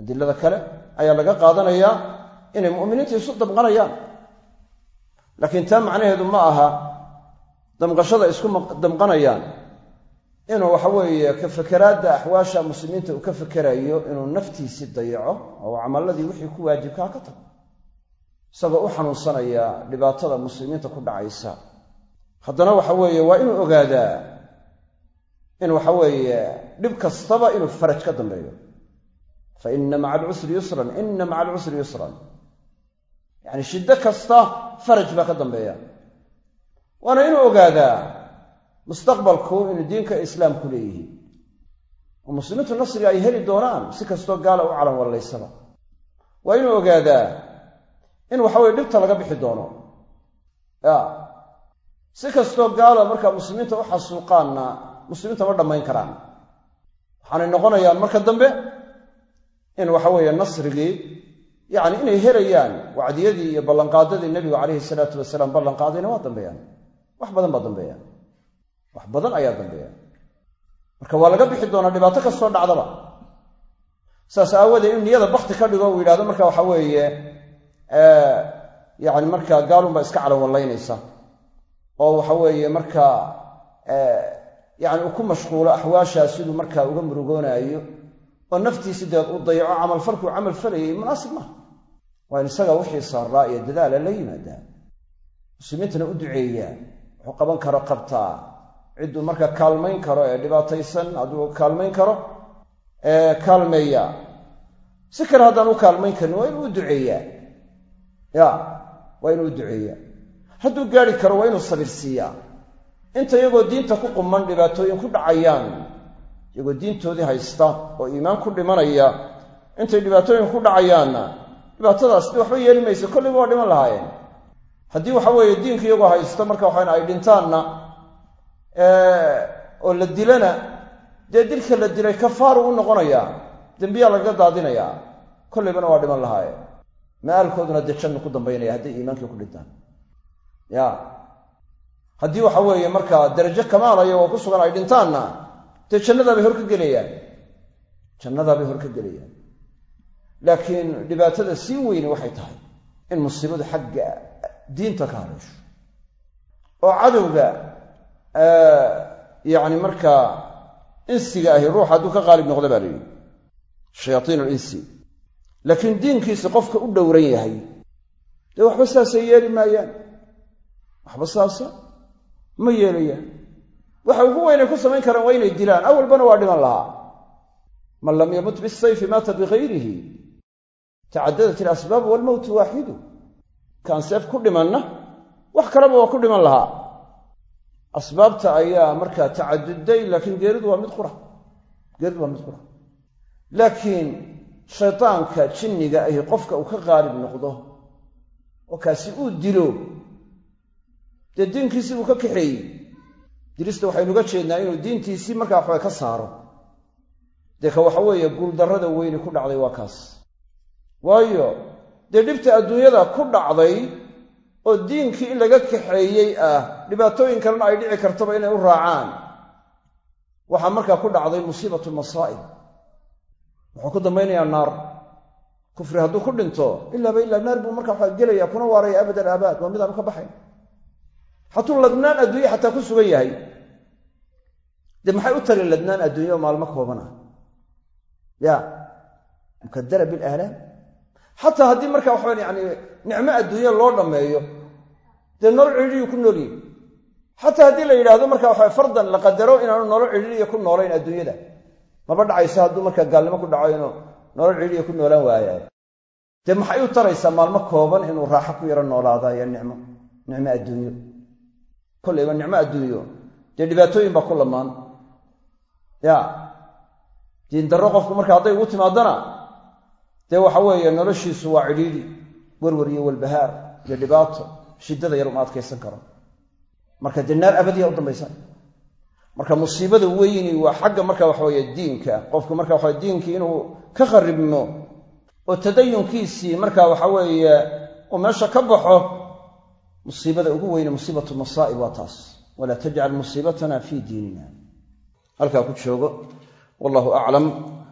Adilada kale ayaa laga qaadanayaa inay mu'miniinta isu damqanayaan laakiin taa macnaheedu ma aha damqashada isku damqanayaan. Inuu waxa weeye ka fakeraadda axwaasha muslimiinta uu ka fekerayo inuu naftiisii dayaco oo camaladii wixii ku waajibkaa ka tago. Isagoo u xanuunsanaya dhibaatada muslimiinta ku dhacaysa. Haddana waxa weeye waa inuu ogaadaa in waxa weeye dhib kastaba inuu faraj ka dambeeyo. Fa inna maca alcusri yusran inna maca alcusri yusran. Yacni shiddo kasta faraj baa ka dambeeya waana inuu ogaadaa mustaqbalku inuu diinka islaamku leeyihiin oo muslimiintu nasriga ay heli doonaan si kastoo gaala u calan wallaysaba. Waa inuu ogaadaa in waxaweye dhibta laga bixi doono. Ya si kastoo gaala markaa muslimiinta u xasuuqaanna muslimiinta ma dhammayn karaan. Waxaanay noqonayaan marka dambe in waxa weeye nasrigii yacni inay helayaan wacdiyadii iyo ballanqaadadii nebigu calayhi salaatu wasalaam ballanqaadayna waa dambeeyaan wax badan baa dambeeyaan wax badan ayaa dambeeya. Marka waa laga bixi doonaa dhibaato kastoo dhacdaba. Saas aawadeed in niyada bakti ka dhigo uu yidhahdo marka waxa weeye yacni markaa gaalunbaa iska calanwallaynaysa oo waxa weeye markaa yacni uu ku mashquulo axwaashaa siduu markaa uga murugoonaayo. Oo naftiisi deed uu dayaco camalfalkuu camal falayay munaasib maaha waa in isaga wixii saaraa iyo dadaala la yimaadaa. Muslimiintana u duceeyaa wuxuu qaban karo qabtaa. Cidduu marka kaalmayn karo ee dhibaataysan hadduu kaalmayn karo kaalmeeya. Si kale haddaan u kaalmayn karin waa inuu u duceeyaa ya waa inuu u duceeyaa hadduu gaari karo waa inuu sabir siiyaa inta iyagoo diinta ku quman dhibaatooyin ku dhacayaan iyagoo diintoodii haysta oo iimaan ku dhimanaya intay dhibaatooyin ku dhacayaanna dhibaatadaas dee waxba yeeli maysa kollayba waa dhiman lahaayeen haddii waxa weeye diinka iyagoo haysta marka waxaan ay dhintaanna oo la dilana dee dilka la dilay kafaaru u noqonayaa dembiyaa lagaga daadinayaa kollaybana waa dhiman lahaayeen. Ma'aalkooduna dee janna ku dambaynaya hadday iimaankii ku dhintaan. Ya. Haddii waxa weeye markaa darajo kamaalaya oo ku sugan ay dhintaanna dee jannadaabay hor ka gelayaan. Jannadaabay hor ka gelayaan. Laakiin dhibaatada sii weyni waxay tahay in musiibadu xagga diinta ka haleesho oo cadowga yacni markaa insiga ahi ruux hadduu ka qaalib noqda baa la yidhi. Shayaaiin alinsi laakiin diinkiisa qofka u dhowran yahay dee waxba saasay yeeli maayaan? Waxba saasa? Ma yeelayaan. Waxa ugu weynay ku samayn karaan waa inay dilaan. Awalbana waa dhiman lahaa. Man lam yamut bisayfi maata bigayrihi tacadadat ilasbaab walmowtu waaxidu kaan seef ku dhimanna wax kaleba waa ku dhiman lahaa. Asbaabta ayaa markaa tacaduday laakiin geeridu waa mid qura. Geeridu waa mid qura. Laakiin shaydaanka jinniga ahi qofka uu ka qaalib noqdo oo kaasi uu dilo dee diinkiisii uu ka kaxeeyey. Dilista waxaynuga jeednaa inuu diintiisii markaa waxbay ka saaro. Dee ka waxa weeye guuldarrada weyni ku dhacday waa kaas. Waayo dee dhibta adduunyada ku dhacday oo diinkii in laga kaxeeyey ah dhibaatooyin kalena ay dhici kartaba inay u raacaan. Waxaa markaa ku dhacday musiibatu masaa'ib. Wuxuu ku dambaynayaa naar. Kufri hadduu ku dhinto ilaaba ilaa naar buu markaa waxaa gelaya kuna waaraya abad alaabaad waa midaanu ka baxayn. Hadduu ladnaan adduunye xataa ku sugan yahay dee maxay u tari ladnaan adduunye oo maalmo kooban ah? Ya mukadara bilaalaam xataa haddii marka waxaban yani nicmo adduunye loo dhammeeyo dee nolol cidhiiyu ku noolyihi xataa haddii la yidhaahdo marka waxa fardan la qadaro inaanu nolol cidhiiya ku noolayn adduunyada. Maba dhacayso hadduu markaa gaalnimo ku dhaco inuu nolol cidhiiya ku noolaan waayaayo dee maxay u taraysaa maalmo kooban inuu raaxo ku yaro noolaada iyo nicmo nicmo adduunyo? Kollayba nicmo adduunyo. Dee dhibaatooyin baa ku lamaan ya diindarro qofku marka hadday ugu timaadana dee waxa weeye noloshiisu waa cidhiidhi werwer iyo walbahaar iyo dhibaato shiddada yar uma adkaysan karo. Marka dee naar abadiya u dambaysa. Marka musiibada weyni waa xagga marka waxaweye diinka. Qofku marka waxa diinkii inuu ka kharibmo oo tadayunkiisii marka waxa weeye uu meesha ka baxo musiibada ugu weyne musiibatu masaa'ib waa taas. Walaa tajcal musiibatana fii diinina. Halkaa ku joogo. Wallahu aclam